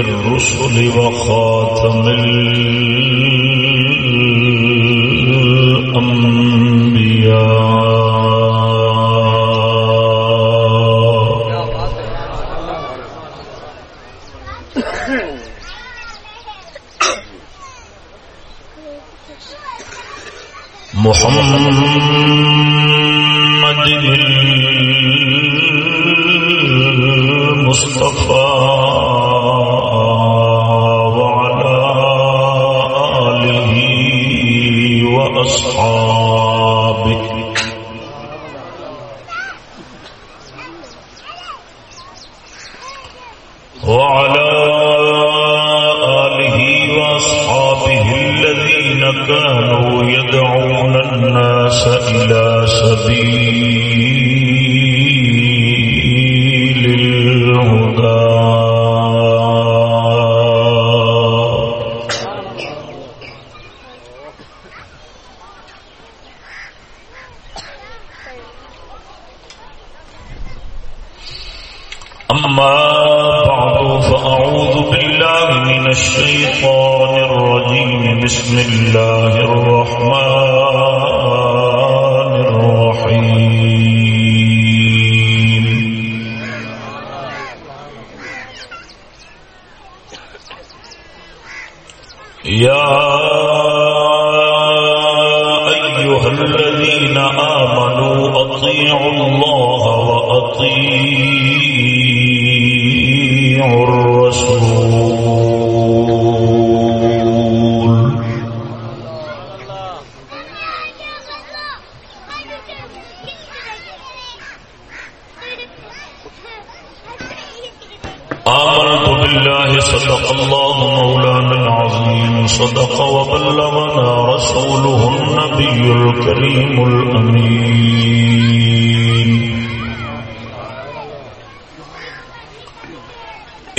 الرسل وخاتم الأنبياء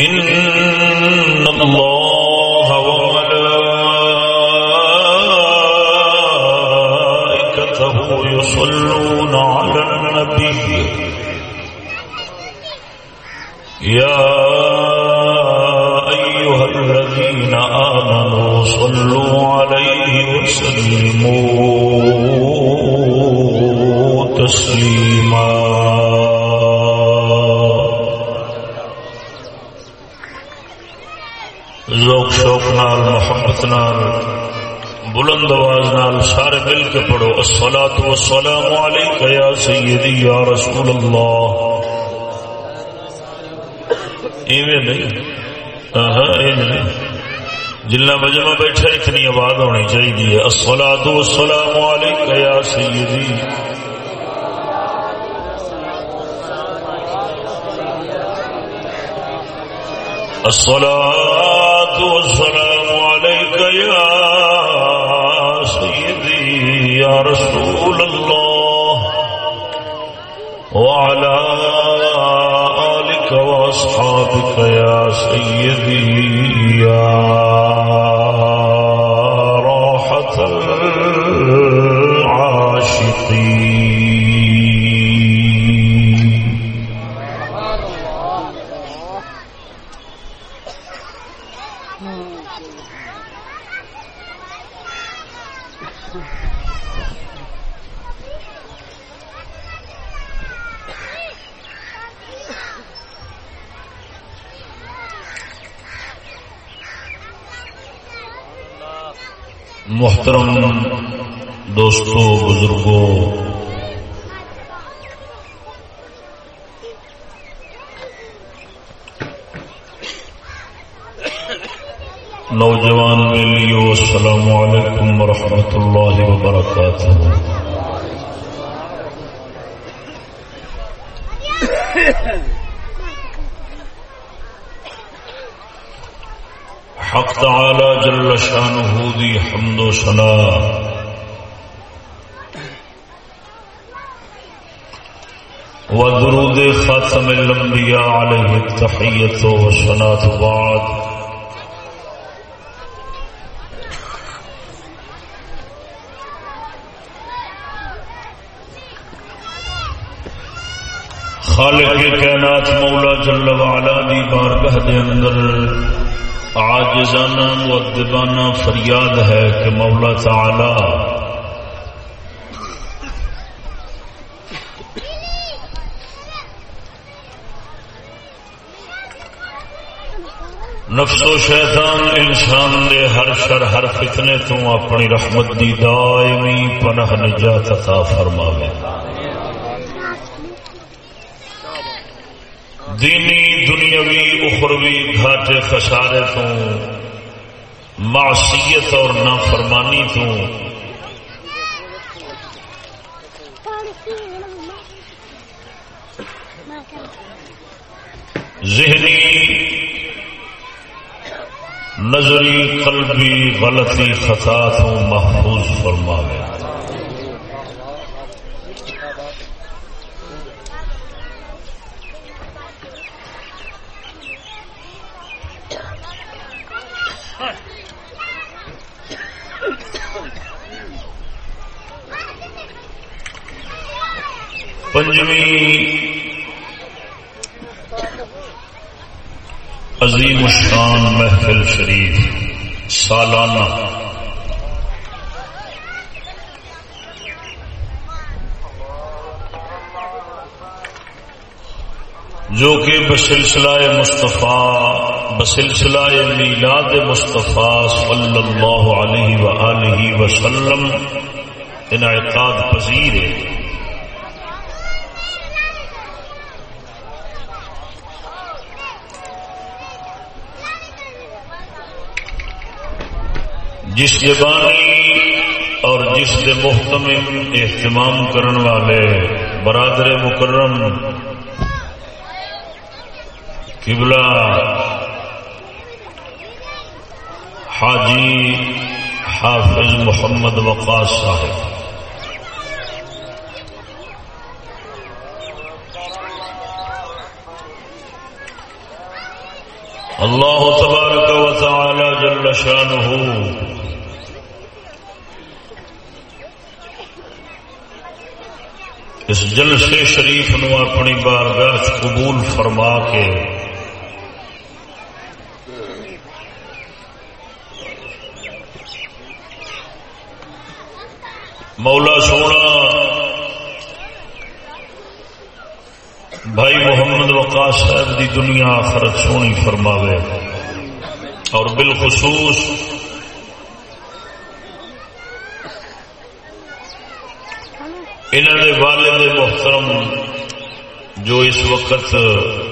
إن الله وملائكته يصلون على النبي يا أيها الذين آمنوا صلوا عليه وسلموا تسليما شوق نال محبت نال، بلند آواز نال سارے مل کے پڑھو. الصلاة والسلام علیکہ یا سیدی، یا رسول اللہ. ایویں نہیں؟ ہاں ایویں نہیں. جلنا بجما بیٹھا اتنی آواز ہونی چاہیے. السلام والسلام علیکہ یا سیدی. الصلاة والسلام يا رسول الله وعلى آلك وأصحابك يا سيدي يا راحة العاشقين. محترم دوستوں بزرگوں نوجوان میلیو السلام علیکم ورحمۃ اللہ وبرکاتہ۔ حق تعالی جل شانہ دی حمد و سنا ودرود خاتم الانبیاء علیہ التحیت و سنات بعد۔ خالق کائنات مولا جل وعلا دی بارگاہ دے اندر آجزانہ فریاد ہے کہ مولا تعالی نفس و شیطان انسان دے ہر شر ہر فتنے تو اپنی رحمت دی دائمی پناہ نجات عطا فرماوے۔ دینی، دنیاوی، اخروی گھاٹے خسارے تو، معصیت اور نافرمانی تو۔ ذہنی، نظری، قلبی غلطی خطا تو محفوظ فرما پنجویں۔ عظیم الشان محفل شریف، سالانہ۔ جو کہ بسلسلہ مصطفیٰ، بسلسلہ میلاد مصطفیٰ صلی اللہ علیہ وآلہ وسلم انعقاد پذیر ہے۔ جس زبانی اور جس کے محتم اہتمام کرن والے برادر مکرم، قبلہ حاجی حافظ محمد وقاص صاحب۔ اللہ تبارک و تعالی جل شانہ اس جلسے شریف نو اپنی بارگاہ قبول فرما کے مولا سونا، بھائی محمد وقاص صاحب دی دنیا آخرت سونی فرماوے اور بالخصوص انہوں نے والد محترم جو اس وقت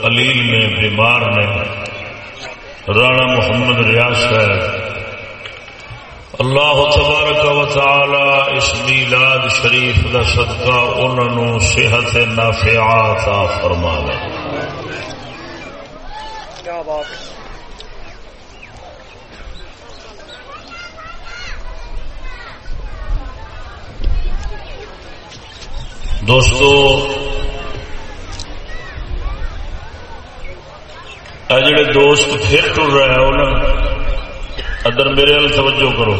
علیل میں، بیمار نے رانا محمد ریاض ہے اللہ تبارک و تعالی اس میلاد شریف کا صدقہ انہوں صحت نافعات فرما کیا بات دوستو جڑے دوست پھر ٹر رہے ہو نا ادھر میرے وال توجہ کرو۔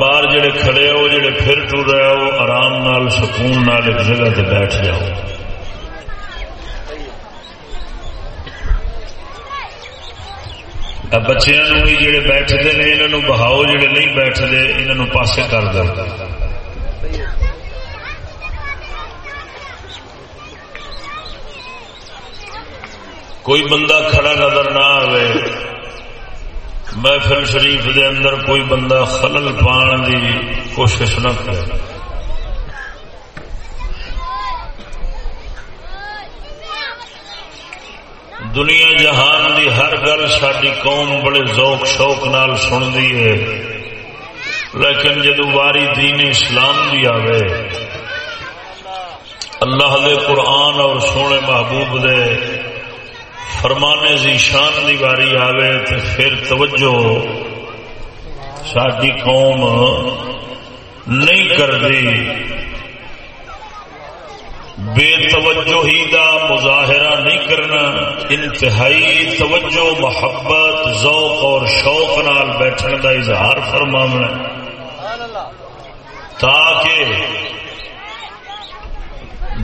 باہر جڑے کھڑے ہو جڑے پھر ٹر رہے ہو آرام نال، سکون نال ایک جگہ تے بیٹھ جاؤ۔ بچیاں بھی جڑے بیٹھتے ہیں انہوں بہاؤ، جڑے نہیں بیٹھتے انہوں پاسے کر دو۔ کوئی بندہ کھڑا نظر نہ آئے محفل شریف دے اندر کوئی بندہ خلل پان دی کوشش نہ کرے۔ دنیا جہان دی ہر گل ساری قوم بڑے ذوق شوق نال سنتی ہے، لیکن جدو واری دین اسلام دی آوے، اللہ دے قرآن اور سونے محبوب دے فرمانے زی شان دی باری آوے تو پھر توجہ ساری قوم نہیں کر دی بے توجہی دا مظاہرہ نہیں کرنا، انتہائی توجہ، محبت، ذوق اور شوق نال بیٹھنے کا اظہار فرمانا تاکہ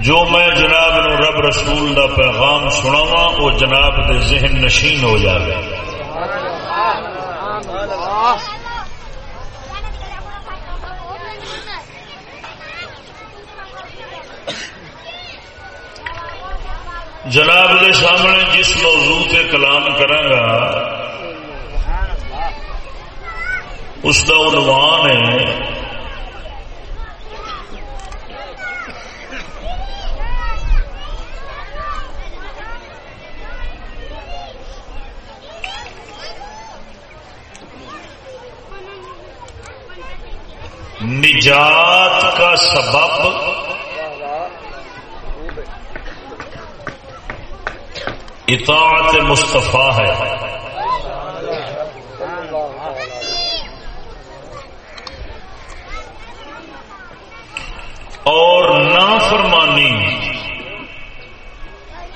جو میں جناب نو رب رسول دا پیغام سناوا وہ جناب دے ذہن نشین ہو جائے جناب دے سامنے جس موضوع سے کلام کرا اس کا عنوان ہے نجات کا سبب اطاعت مصطفیٰ ہے۔ اور نافرمانی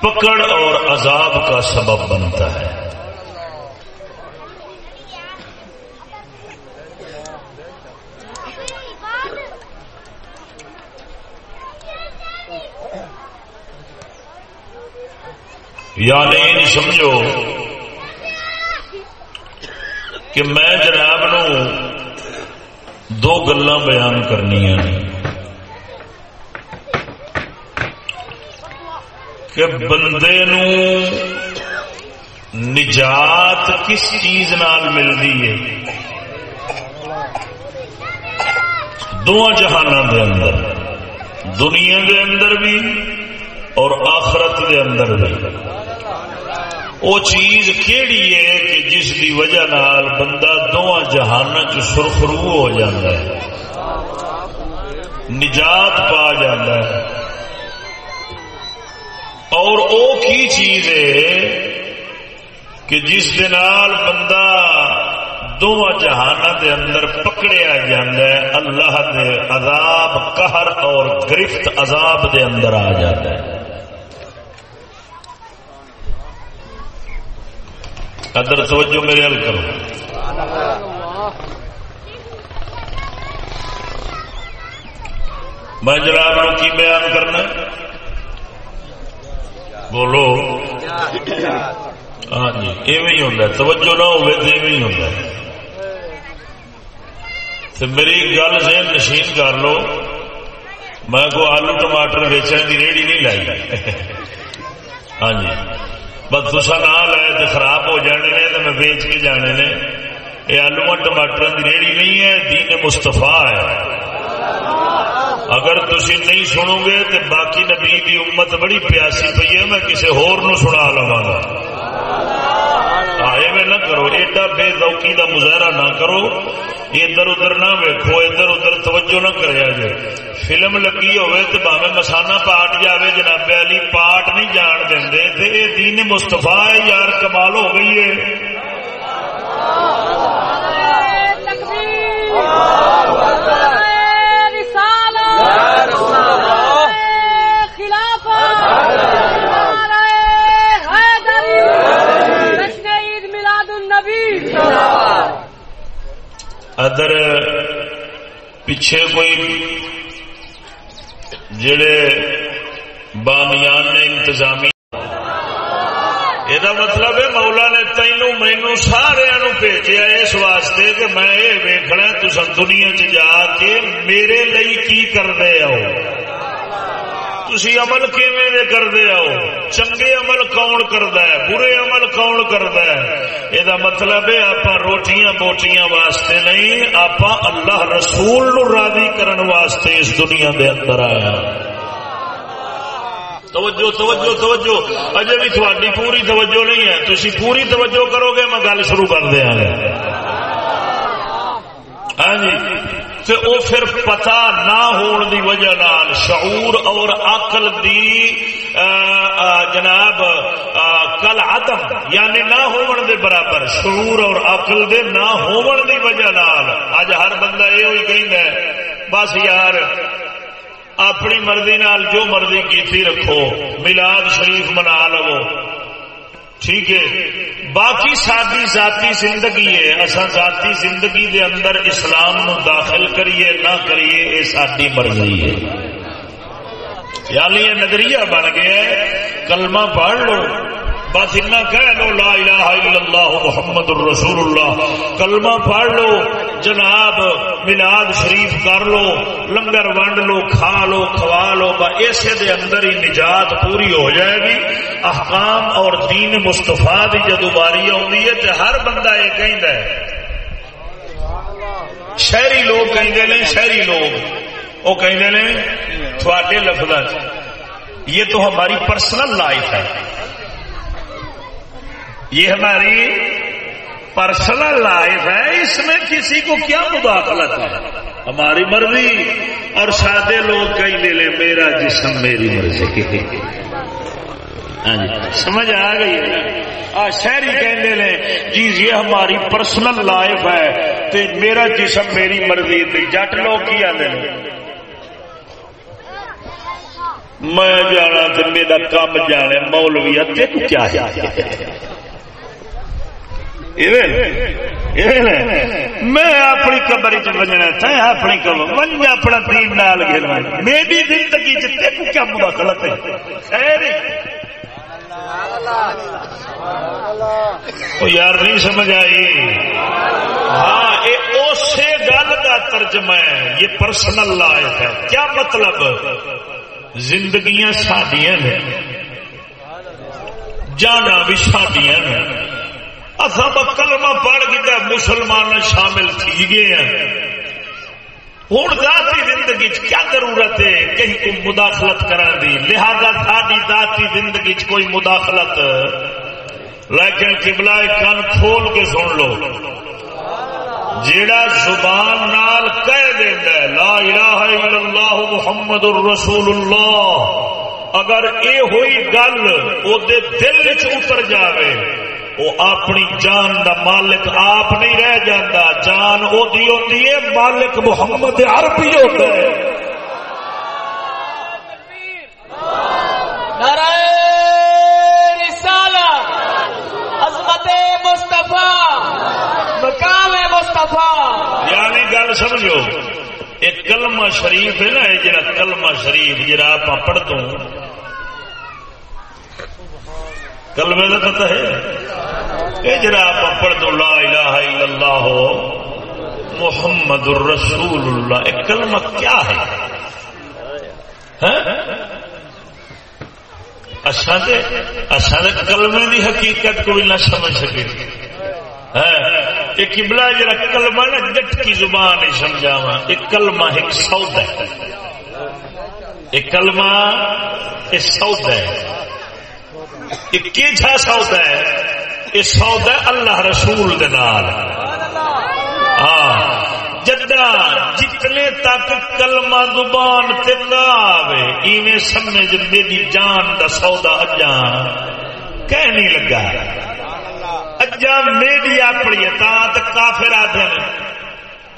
پکڑ اور عذاب کا سبب بنتا ہے یعنی سمجھو کہ میں جناب نو دو گلا بیان کرنی کہ بندے نو نجات کس چیز نال ملتی ہے؟ دونوں جہانوں کے اندر، دنیا کے اندر بھی اور آخرت کے اندر بھی۔ وہ چیز کیڑی ہے کہ جس کی وجہ نال بندہ دونوں جہان چرخرو ہو جاتا ہے۔ نجات پا جاتا ہے۔ اور او کی چیز ہے کہ جس دال بندہ دونوں جہان دے اندر پکڑیا جاتا ہے، اللہ دے عذاب، قہر اور گرفت عذاب دے اندر آ جاتا ہے۔ قدر توجہ میرے حل کرو۔ میں جناب کی بیان کرنا؟ بولو۔ ہاں جی ایویں ہوتا توجہ نہ ہوئے تو ایویں ہوتا ہے۔ تو میری گل سے نشین کر لو۔ میں کو آلو ٹماٹر ویچنے کی ریڑھی نہیں لائی۔ ہاں جی۔ بس تصا نہ لے تو خراب ہو جانے نے تو میں بیچ کے جانے نے۔ یہ آلو ٹماٹر کی ریڑھی نہیں ہے، دین مستفا ہے۔ اگر تھی نہیں سنو گے تو باقی نبی کی امت بڑی پیاسی پی ہے، میں کسی ہور نو سنا لوا گا۔ میں نہ کرو ایڈا بے ذوقی کا مظاہرہ نہ کرو ادھر ادھر نہ ویکو ادھر ادھر توجہ نہ کرے جے فلم لگی ہوئے تو باوے مسانہ پاٹ جاوے جناب علی پاٹ نہیں جان دیں تے یہ دین مستفا ہے یار کمال ہو گئی ہے۔ ادر پیچھے کوئی جڑے بامیان نے انتظامی یہ مطلب ہے مولا نے تینوں مینو سارا بھیجا اس واسطے کہ میں یہ ویکنا تم دنیا چ جا کے میرے لیے کی کر رہے ہو؟ تھی عمل کیویں کرتے آؤ چنگے عمل کون کرتا ہے؟ برے عمل کون کرتا ہے؟ یہ مطلب ہے آپ روٹیاں بوٹیاں واسطے نہیں آپ اللہ رسول نو راضی کرن واسطے اس دنیا دے اندر آیا ہاں۔ توجہ توجہ توجہ۔ اجے بھی تھوڑی پوری توجہ نہیں ہے۔ تھی پوری توجہ کرو گے میں گل شروع کر دیا ہاں جی۔ تے او پھر پتا نہ ہون دی وجہ نال شعور اور عقل دی جناب کل عدم یعنی نہ ہون دے برابر، شعور اور عقل دے نہ ہون دی وجہ نال۔ اج ہر بندہ یہ ہوئی کہندا ہے، بس یار، اپنی مرضی نال جو مرضی کیتی رکھو میلاد شریف منا لو۔ ٹھیک ہے۔ باقی ساری ذاتی زندگی ہے۔ اصا ذاتی زندگی دے اندر اسلام نو داخل کریے، نہ کریے یہ ساری مرضی ہے۔ یعنی یہ نظریہ بن گیا ہے۔ کلمہ پڑھ لو۔ بس اتنا کہہ لو، لا الہ الا اللہ، محمد الرسول اللہ۔ کلمہ پڑھ لو، جناب ملاد شریف کر لو، لنگر ونڈ لو، کھا لو، کھوا لو اسے دے اندر ہی نجات پوری ہو جائے گی۔ احکام اور دین مستفا کی جدو باری آئی ہے تو ہر بندہ یہ کہہ شہری لوگ کہ شہری لوگ۔ وہ کہ تھوڑے لفظ یہ تو ہماری پرسنل لائف ہے۔ یہ ہماری پرسنل لائف ہے، اس میں کسی کو کیا مداخلت ہے ہماری مرضی۔ اور سادے لوگ کہیں لے لیں میرا جسم میری مرضی۔ ہاں جی۔ سمجھ آ گئی؟ شہری کہنے لیں جی یہ ہماری پرسنل لائف ہے۔ تو میرا جسم میری مرضی جٹ لوگ کی آدھے میں جانا تو میرا کام جانے مولوی کیا ہے؟ میں اپنی قبر چجنا تھا اپنی قبر۔ من اپنا تین نال گھرنا میری زندگی چیک کیا مداخلت ہے؟ یار، نہیں سمجھ آئی۔ ہاں اسی گل کا ترجمہ ہے، یہ پرسنل لائف ہے۔ کیا مطلب؟ زندگیاں سڈیا نے، جانا بھی سڈیا نے۔ اصا کلمہ پڑھ کے مسلمان شامل تھی گئے ہیں۔ ہوں ذاتی زندگی کیا ضرورت ہے کہیں کوئی مداخلت کرنے دی؟ لہذا ساری ذاتی زندگی کوئی مداخلت۔ لیکن کبلا کن کھول کے سن لو۔ جیڑا زبان نال کہہ دینا لا الہ الا اللہ محمد الرسول اللہ اگر اے ہوئی گل وہ دل چ اتر جاوے۔ وہ اپنی جان دا مالک آپ نہیں رہ جاتا جان وہ ہوتی ہے مالک محمد عربی ہوتا ہے۔ یعنی گل سمجھو ایک کلمہ شریف ہے نا جا کلمہ شریف جا آپ پڑھ دوں کلمے کا پتہ ہے یہ جرا آپ پڑھ دو لا الہ الا اللہ ہو، محمد الرسول اللہ، ایک کلمہ کیا ہے؟ ہاں؟ کلمے کی حقیقت کوئی نہ سمجھ سکے۔ ہاں؟ ایک کبلا جرا کلمہ نا، جٹ کی زبان نہیں سمجھاوا ایک کلمہ ایک سودا ہے۔ ایک کلمہ ایک سودا ہے۔ سودا ہے؟ یہ سودا اللہ رسول ہاں۔ جدا جتنے تک کلمہ زبان تے نہ آوے، ایویں سمجھ میری جان دا سودا اجا کہ نہیں لگا۔ اجا میری اپنی تا کافر آدھے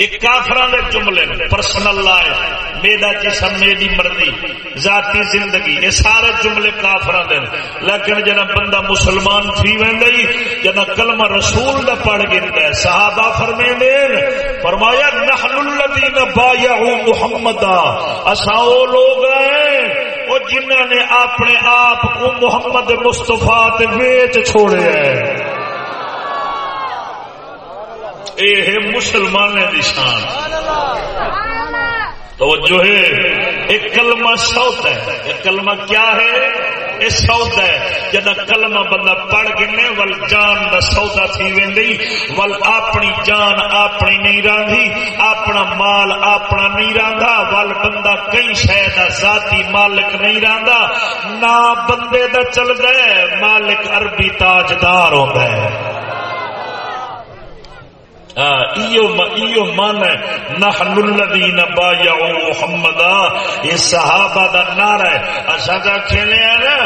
ایک کافران دے جملے پرسنل لائف میرا جسم میری مرضی، ذاتی زندگی، یہ سارے جملے کافران دے لیکن جنا بندہ مسلمان تھی وی جنا کلمہ رسول دا پڑھ گیا ہے، صحابہ فرمے دین فرمایا، نحن الذین بایعوا محمد اسا او لوگ ہیں، او جنہاں نے اپنے آپ کو محمد مصطفی تے ویچ چھوڑے ہیں۔ یہ مسلمان کی شان۔ تو جو ہے۔ ایک کلمہ سوت ہے۔ ایک کلمہ کیا ہے؟ یہ سوت ہے۔ جب کلمہ بندہ پڑھ گنے، ول جان دا سودا تھی وی ول اپنی جان اپنی نہیں راندھی اپنا مال اپنا نہیں راندا، ول بندہ کئی شہ کا ذاتی مالک نہیں راندا۔ نہ بندے دا چل ہے، مالک عربی تاجدار ہوتا ہے۔ من نحن الذین بایعوا محمد. یہ صحابہ دا نعرہ ہے. اسا دا کھیلے نا،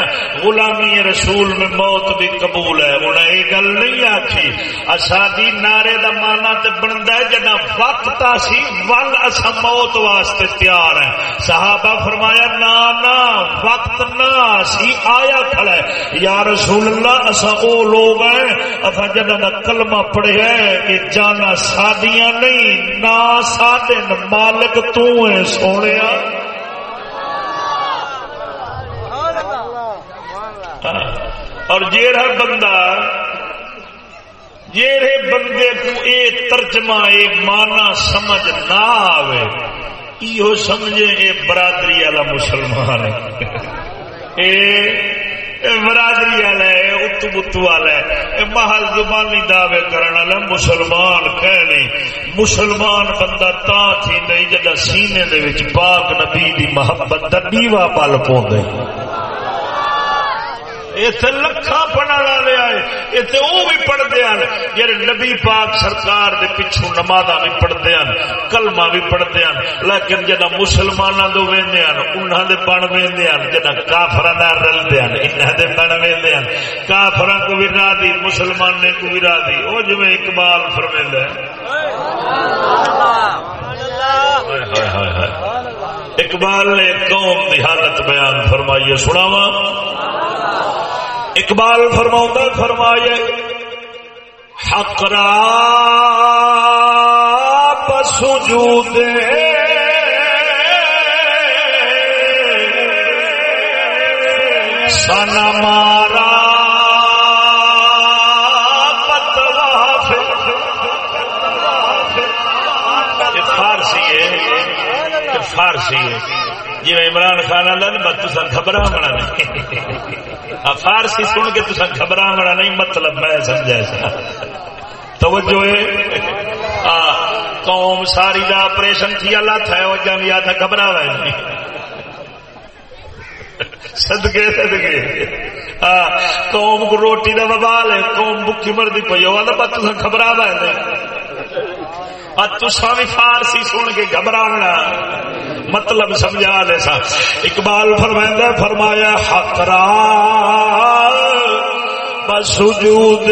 غلامی رسول میں موت بھی قبول ہے. انہیں یہ گل نہیں آخی اشادی نعرے دا مانا تے بنتا ہے جنا وقت آسی ول اصا موت واسطے تیار ہے صحابہ فرمایا، نا نا، وقت نہ آسی آیا کھڑا ہے. یا رسول اللہ اصا او لوگ ہیں اصا جنہ دا کلمہ پڑھے ہے کہ جان جانا سادیاں نہیں نہ سادے مالک تو ہے سونے اور جیڑا بندہ جیڑے بندے کو اے ترجمہ اے مانا سمجھ نہ آوے ایو سمجھے اے برادری والا مسلمان ہے اے برادری والا ہے اتو بتو والا ہے محل زبانی دعوے کرنے والا مسلمان کہنے مسلمان بندہ تا تھی نہیں جدا سینے دے وچ پاک نبی دی محبت دا دیوا پل پوندے اتنے لکھا پڑھنے والے آئے اتنے وہ بھی پڑھتے ہیں جی نبی پاک سرکار دے نماز بھی پڑھتے ہیں کلمہ بھی پڑھتے ہیں لیکن جنا مسلمانوں وہدے ہیں انہوں بن وہدے ہیں جنا کافر رلتے ہیں انہوں نے بن وہدے ہیں کافر کو بھی راہ دی مسلمان نے کو بھی راہ دی وہ جی اقبال فرمیل ہے اقبال نے قوم کی حالت بیان فرمائیے سناوا اقبال فرما فرمائے حقرا سجود سن مارا فارسی ہے۔ فارسی ہے۔ جی عمران خان آدھا تصا خبر بنا فارسی سن کے تصا خبر بنا نہیں مطلب میں سمجھا سا۔ توجہ قوم ساری کا آپریشن تھی اللہ تھا، وہ جان یا تھا گھبرا ہوا سدگے سدگے قوم کو روٹی کا ببال ہے، قوم بکی مرضی پی وہ تصا خبر تسا بھی فارسی سن کے گھبرانا۔ مطلب سمجھا دے سا۔ اقبال فرمائندہ فرمایا حقرا بسجود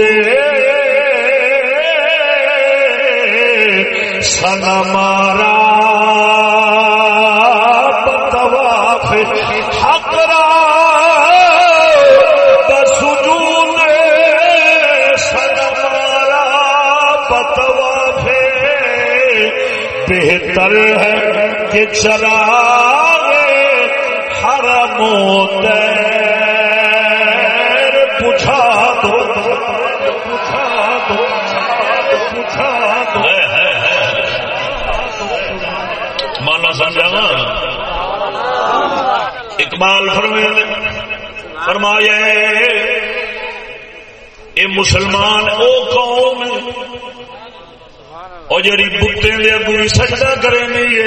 سن مارا۔ بہتر ہے کے چرا ہر موت پوچھا دو پوچھا دو پوچھا دو مانا سمجھا اقبال فرمائے فرمایا یہ مسلمان، او قوم اور جی بتے اگو سجدہ کرے کریں گے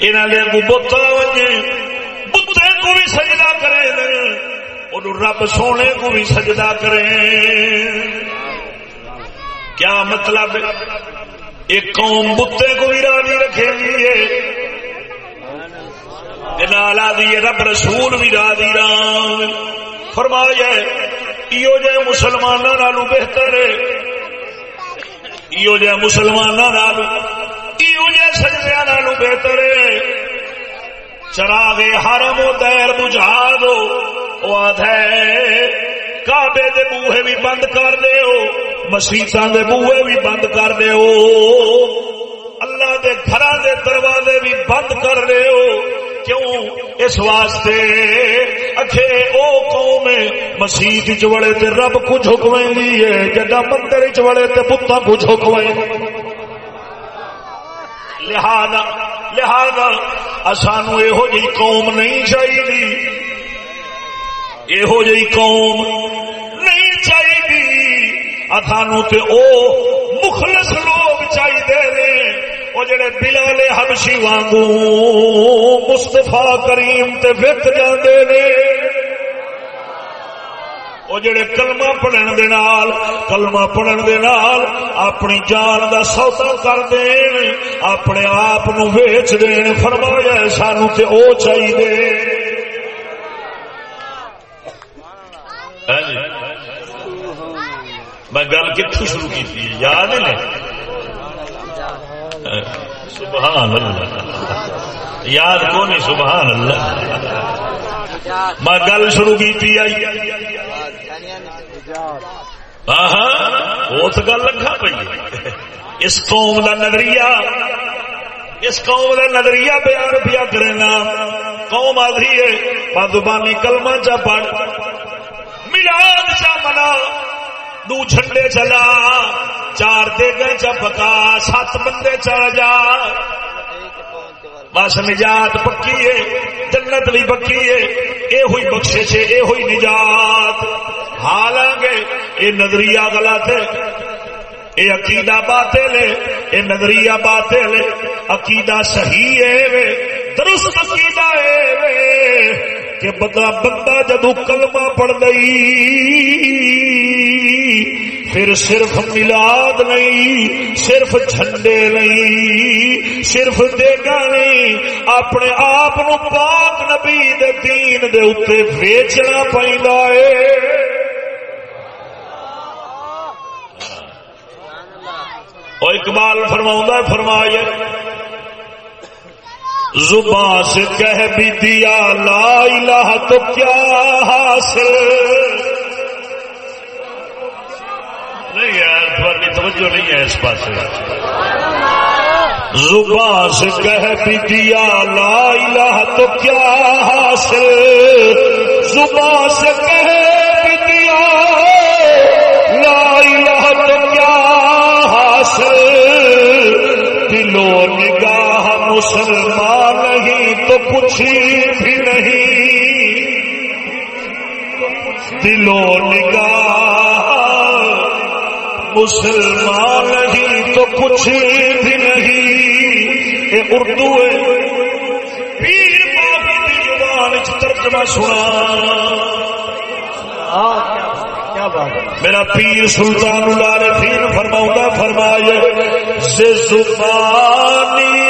انہوں کو بھی سجدہ کرے رب سونے کو بھی سجدہ کرے۔ کیا مطلب؟ ایک قوم بتے کو بھی راضی رکھے گی دی رب رسول بھی راضی رام فرمایا یہ جہ مسلمانوں بہتر ہے۔ یہ جہ مسلمانوں سجدیا بہتر چراغ حرم و دیر بجھا دو کابے دے بوہے بھی بند کر دیو مسیطا دے بوہے بھی بند کر دیو اللہ دے گھر دے دروازے بھی بند کر دیو کیوں؟ اس واسطے اکھے او قوم مسیح چوڑے تے رب کچھ حکمیں لیے جدہ مندر چوڑے تے پتا کچھ حکمیں لہذا لہذا سانو یہو جی قوم نہیں چاہیے یہو جی قوم نہیں چاہیے سانو تے او مخلص لوگ چاہیے وہ جڑے بلال حبشی وانگو مستفا کریم تے وک جاندے نے وہ جڑے کلمہ پڑھن دے نال، کلمہ پڑھن دے نال اپنی جان دا سودا کر دین اپنے آپ نو ویچ دین فرمایا سانو تے او چاہیے ہاں جی۔ میں گل کتوں شروع کی یاد ہے؟ سبحان اللہ۔ یاد کو نہیں سبحان اللہ۔ میں گل شروع کی تھی اس گل رکھا پی اس قوم کا نظریہ، اس قوم کا نظریہ بیان پیا کرنا قوم آدھی ہے مدبانی کلمہ چا پڑھ۔ ملاد چا منا۔ دو جھنڈے چلا۔ چار دے گئے چا پکا سات بندے چڑھ جا۔ بس نجات پکی ہے، جنت بھی پکی ہے۔ یہ ہوئی بخشے سے یہ ہوئی نجات۔ حالانکہ یہ نظریہ غلط ہے۔ یہ عقیدہ باطل ہے۔ یہ نظریہ باطل ہے۔ عقیدہ صحیح ہے درست عقیدہ ہے کہ بندہ بندہ جدو کلمہ پڑ گئی پھر صرف ملاد نہیں، صرف جھنڈے نہیں، صرف دیگا نہیں، اپنے آپ پاک نبی دے دین دے اتنے ویچنا پہنتا ہے اقبال فرما فرمایا زبان سے کہہ بھی دیا، لا الہ تو کیا حاصل؟ نہیں یار تھوڑی توجہ نہیں ہے اس پاس زبان سے کہہ بھی دیا، لا الہ تو کیا حاصل؟ زبان سے کہہ بھی دیا، لا الہ تو کیا حاصل؟ مسلمان تو کچھ بھی نہیں۔ دلو نگاہ۔ مسلمان نہیں تو کچھ بھی نہیں۔ یہ اردو ہے پیر بابی کی زبان ترجمہ سنا۔ میرا پیر سلطان لال پیر فرما فرمایا سے زبانی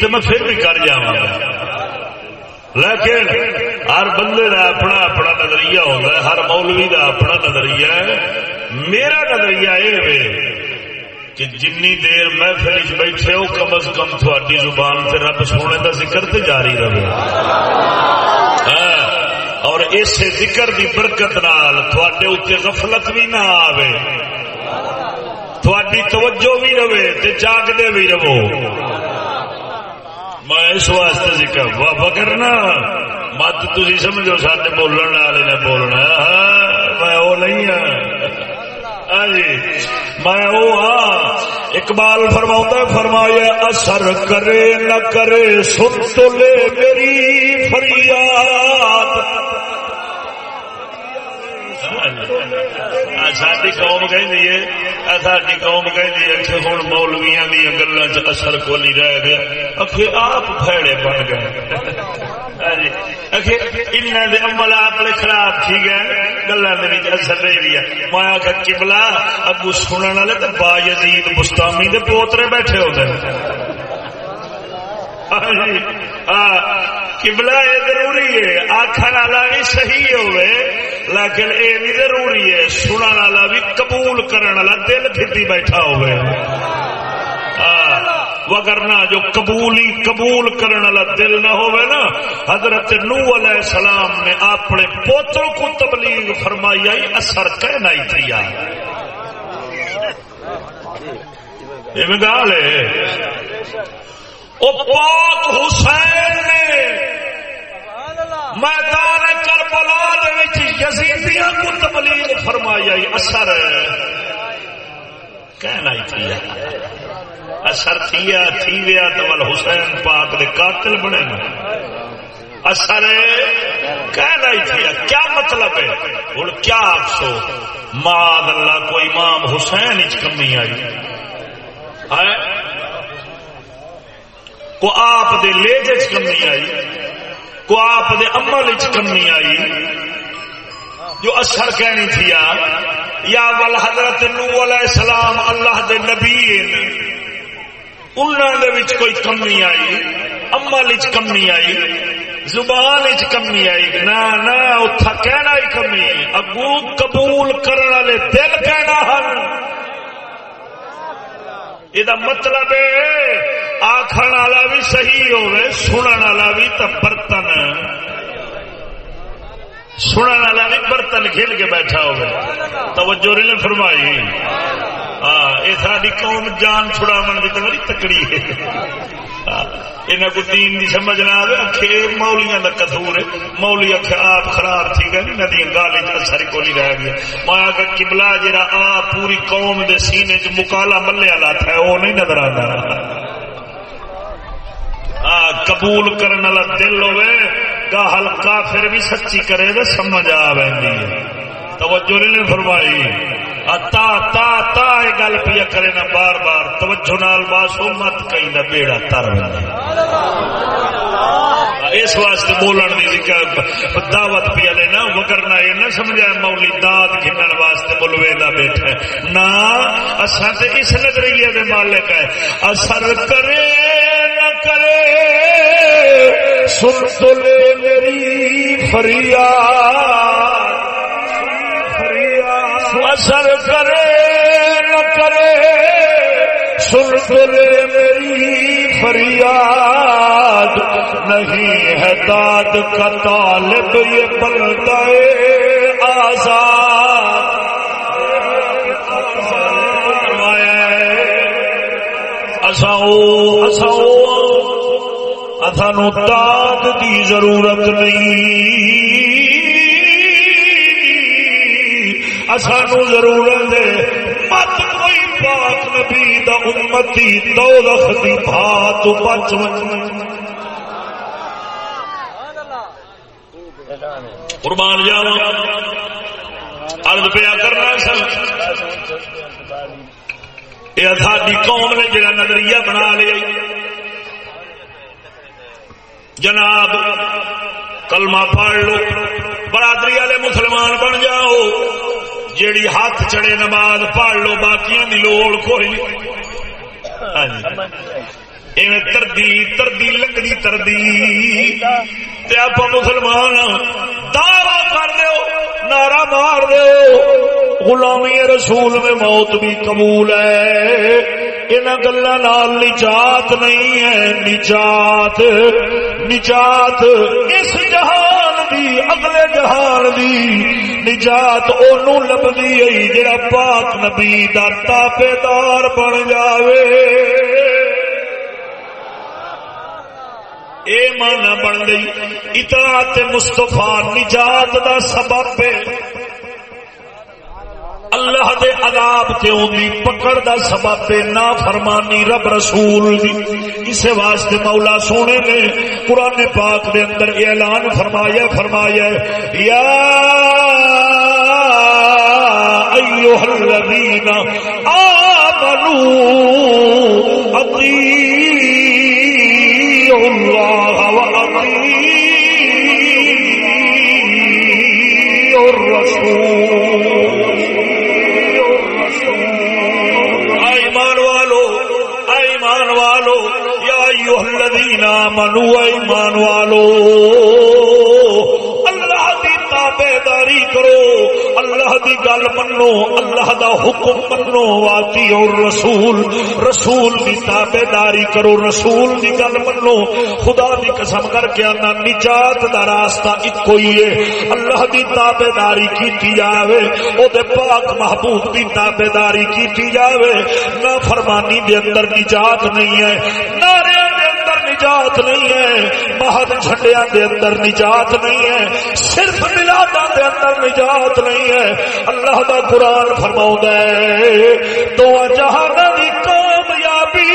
تقریر میں پھر بھی کر جا لیکن ہر بندے کا اپنا اپنا نظریہ ہوتا ہے، ہر مولوی کا اپنا نظریہ ہے۔ میرا نظریہ یہ کہ جنی دیر محفل چ بیٹھے ہو، کم از کم تھوڑی زبان سے رب سونے کا ذکر تو جاری رہے۔ ہاں، اور اس ذکر کی برکت نال تھوڑے اتنے غفلت بھی نہ آوے۔ تھوڑی توجہ بھی رہے تے جاگتے بھی رہو۔ اس واسطے ذکر بکر نا مت تھی سمجھو سارے بولن والے نے بولنا میں وہ نہیں ہاں جی میں وہ ہاں۔ اقبال فرما فرمایا، اثر کرے نہ کرے سن تو لے میری فریاد۔ ساری قوم کہ ساری قوم کہ ہوں مولویا دیا گلوں اثر کو نہیں رہ گیا۔ اکھے آپ پھیڑے بن گئے۔ ہاں جی۔ عمل آپ خراب تھی گئے گلوں کے اثر رہ گیا میں آخر کملا اگو سننے والے تو با یزید مستامی کے پوترے بیٹھے ہوتے ہیں۔ ہاں جی۔ ہاں، کبلا یہ ضروری ہے۔ آخر والا بھی صحیح ہوئے، لیکن یہ بھی ضروری ہے۔ سننے والا بھی قبول کرنے والا دل کھٹی بیٹھا ہوئے۔ وگرنا جو قبولی قبول کرنے والا دل نہ ہوئے نا، حضرت نو علیہ السلام نے اپنے پوتر کو تبلیغ فرمائی، آئی اثر کہنا ہی تھی گال ہے۔ وہ پاک حسین نے میدان کربلا یزیدیاں کو تبلیغ فرمائی، آئی اثر کہنا ہی تھی اثر تھیا تھی گیا تو ول حسین پاک دے قاتل بنے نا اثر کہنا ہی تھی کیا مطلب ہے؟ ہوں کیا آخسو ماد اللہ کو امام حسین اچ کمی آئی۔ کو آپ دے لیجے کمی آئی، کو آپ دے عمل اچ کمی آئی۔ جو اثر کہنی تھی یا ول حضرت نو علیہ السلام، اللہ دے نبی انہوں کوئی کمی آئی عمل کمی آئی، زبان چ کمی آئی نہ نہ اتھا کہنا ہی کمی اگو قبول کرنے والے دل کہنا ہن۔ یہ مطلب آخر والا بھی صحیح ہوئے سنن والا بھی تو برتن۔ سنن والا بھی برتن کھیل کے بیٹھا ہوئے توجہ نے فرمائی۔ ہاں یہ ساری قوم جان چھڑا من کی تو بڑی تکڑی ہے۔ یہاں کو دین کی سمجھ نہ آئے اکھے مولیاں کا کسور ہے۔ مولی اکھے آپ خراب تھی گئے نہ دیا گال اثر کو نہیں رہ گیا مایا کا کبلا جرا آ پوری قوم دے سینے چ مکالا ملے والا تھا، وہ نہیں نظر آتا ہاں، قبول کرنے والا دل ہوئے کا ہلکا پھر بھی سچی کرے تو سمجھ آ بہی توجہ نہیں فرمائی۔ تا تا تا یہ گل پیا کرے نا بار بار، توجہ نال باسو مت کئی نہ بیڑا تر اس واسطے بولن دی دعوت پیا لینا وکرنا یہ نہ سمجھا مولی داد گھنن واسطے بلوے نہ بیٹھے نہ اصا تو اس نظریے دے مالک ہے۔ اثر کرے نہ کرے، سن تو لے میری فریاد۔ اثر کرے، نہ کرے، سن کرے میری فریاد۔ نہیں ہے داد کا طالب یہ بنتا آزاد۔ اصاؤ اصانو داد کی ضرورت نہیں۔ سانو ضرورت ہے مت کوئی پاک نبی دا امتی دو رخ دی بھات بچ قربان جاوا ارد پیا کرنا سن۔ یہ ساری قوم نے جڑا نظریہ بنا لیا۔ جناب، کلمہ پڑھ لو۔ برادری والے مسلمان بن جاؤ۔ جیڑی ہاتھ چڑے نماز پڑھ لو باقی دی لوڑ کوئی نہیں۔ ہاں جی۔ جی۔ تردی تردی، لنگڑی تردی۔ آپ مسلمان دعوی کر دو نعرہ مار دو غلامی رسول میں موت بھی قبول ہے۔ ان گلا نجات نہیں ہے، نجات نجات اس جہان دی، اگلے جہان دی۔ نجات اونوں لبدی ہے، جڑا پاک نبی دا تابعدار بن جاوے۔ اے مانا بن گئی۔ اطاعت مستفا نجات دا سبب اللہ دے عذاب تے اوندی پکڑ دا سبب تے نا فرمانی رب رسول دی۔ اس واسطے مولا سونے نے قرآن پاک دے اندر اعلان فرمایا فرمایا، یا ایوہ الذین آمنوا اطیعوا اللہ واطیعوا الرسول ایمان والو ایمان والو یا ایوہ الذین آمنوا ایمان والو۔ دی تابے داری کرو۔ اللہ دی گل منو، اللہ دا حکم منو واتی اور رسول رسول دی تابے داری کرو، رسول دی گل منو۔ خدا دی قسم کر کے آنا، نجات دا راستہ ایک ہی ہے۔ اللہ دی تابے داری کی جاوے، او دے پاک محبوب دی تابے داری کی جاوے۔ نہ فرمانی دے اندر نجات نہیں ہے۔ نارے نجات نہیں ہے، بہت جھنڈیا دے اندر نجات نہیں ہے، صرف ملادا دے اندر نجات نہیں ہے۔ اللہ دا قرآن فرما ہے تو جہان دی کامیابی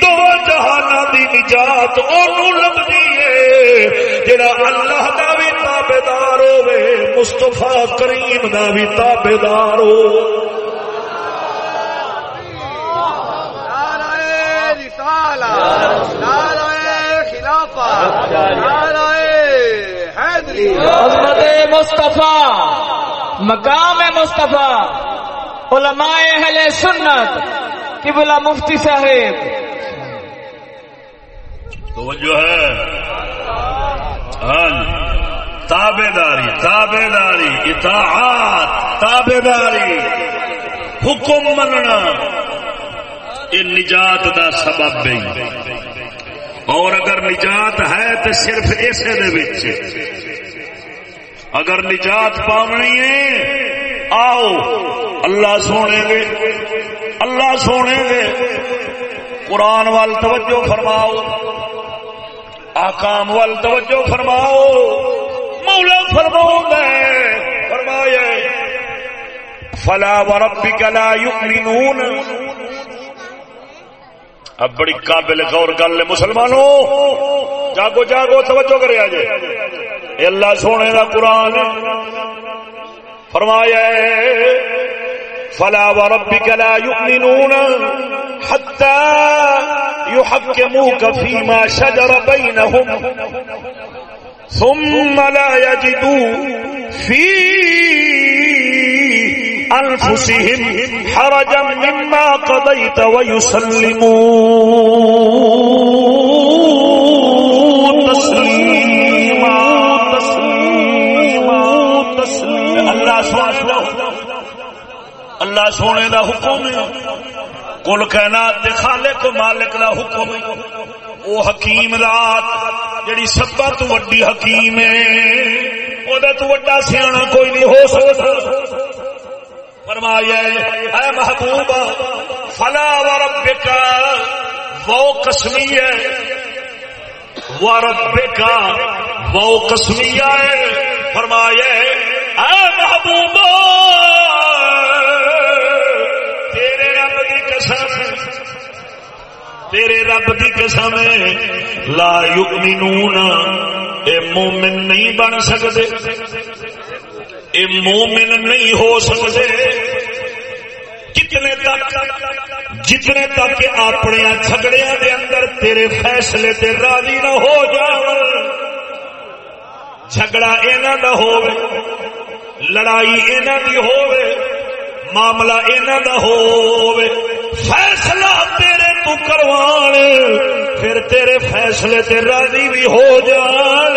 دو جہان دی نجات اونوں لبدی ہے۔ جڑا اللہ دا بھی تابعدار ہوے مصطفی کریم دا بھی تابعدار ہو۔ حضرت مصطفیٰ مقام مصطفیٰ علماء اہل سنت قبلہ مفتی صاحب۔ توجہ ہے۔ ہاں تابے داری تابے داری اطاعت تابے داری حکم مننا۔ یہ نجات دا سبب بھی اور اگر نجات ہے تو صرف اسے دے اگر نجات پاونی ہے، آؤ، اللہ سونے گے اللہ سونے گے قرآن وال توجہ فرماؤ۔ آکام وال توجہ فرماؤ۔ مولا فرماؤ میں فرمایا فلا وربك لا يؤمنون اب بڑی قابل غور گل ہے مسلمانوں۔ جاگو جاگو، توجہ کرے آجے۔ اے اللہ سونے دا قرآن فرمایا ہے، فلا وربك لا يؤمنون حتى يحكموك فيما شجر بينهم ثم لا يجدوا في أنفسهم حرجا مما قضيت ويسلموا تسليما تسليما تسليما. الله سبحانه اللہ سونے دا حکم کل کائنات دے خالق مالک دا حکم او حکیم رات، جڑی سب تو وڈی حکیم ہے. او دا تو وڈا سیاح کوئی نہیں ہو سکتا. فرمایا اے محبوب، فلا و رب وہ قسمی ہے۔ وربک، وہ قسمیہ ہے۔ فرمایا اے محبوب، تیرے رب کی قسم، تیرے رب کی قسم، لا یؤمنون، اے مومن نہیں بن سکتے۔ اے مومن نہیں ہو سکتے۔ کتنے تک؟ جتنے تک اپنے جھگڑیا دے اندر تیرے فیصلے تے راضی نہ ہو جا جھگڑا اینا دا ہو لڑائی اینا دی ہو معاملہ اینا دا ہو فیصلہ تیرے تو کروان پھر تیرے فیصلے تے راضی بھی ہو جان।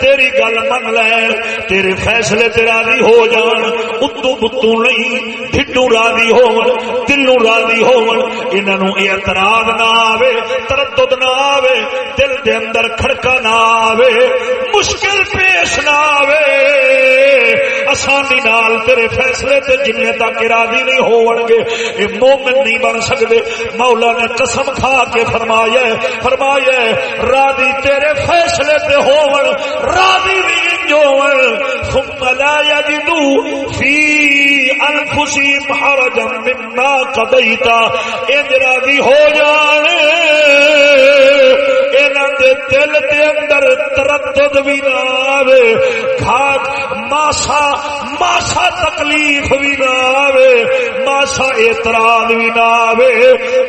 تیری گل من لین تیرے فیصلے تے راضی ہو جان। اتو بتو نہیں، ڈھڈو راضی ہون دلوں راضی ہون انہاں نو اعتراض نہ آوے، تردد نہ آوے، دل دے اندر کھڑکا نہ آوے، مشکل پیش نہ آوے۔ آسانی نال تیرے فیصلے تے جننے تک راضی نہیں ہون گے اے مومن نہیں بن سکدے مولا نے قسم کھا کے فرمایا ہے فرمایا ہے راضی تیرے فیصلے تے ہون راضی بھی جو ثم لا يجدوا في انفسهم حرجا مما قضيت ان راضی ہو جانے دے دل کے اندر تردد بھی نہ آوے گھاٹ ماسا ماسا تکلیف بھی نہ آوے ماسا اعتراض بھی نہ آوے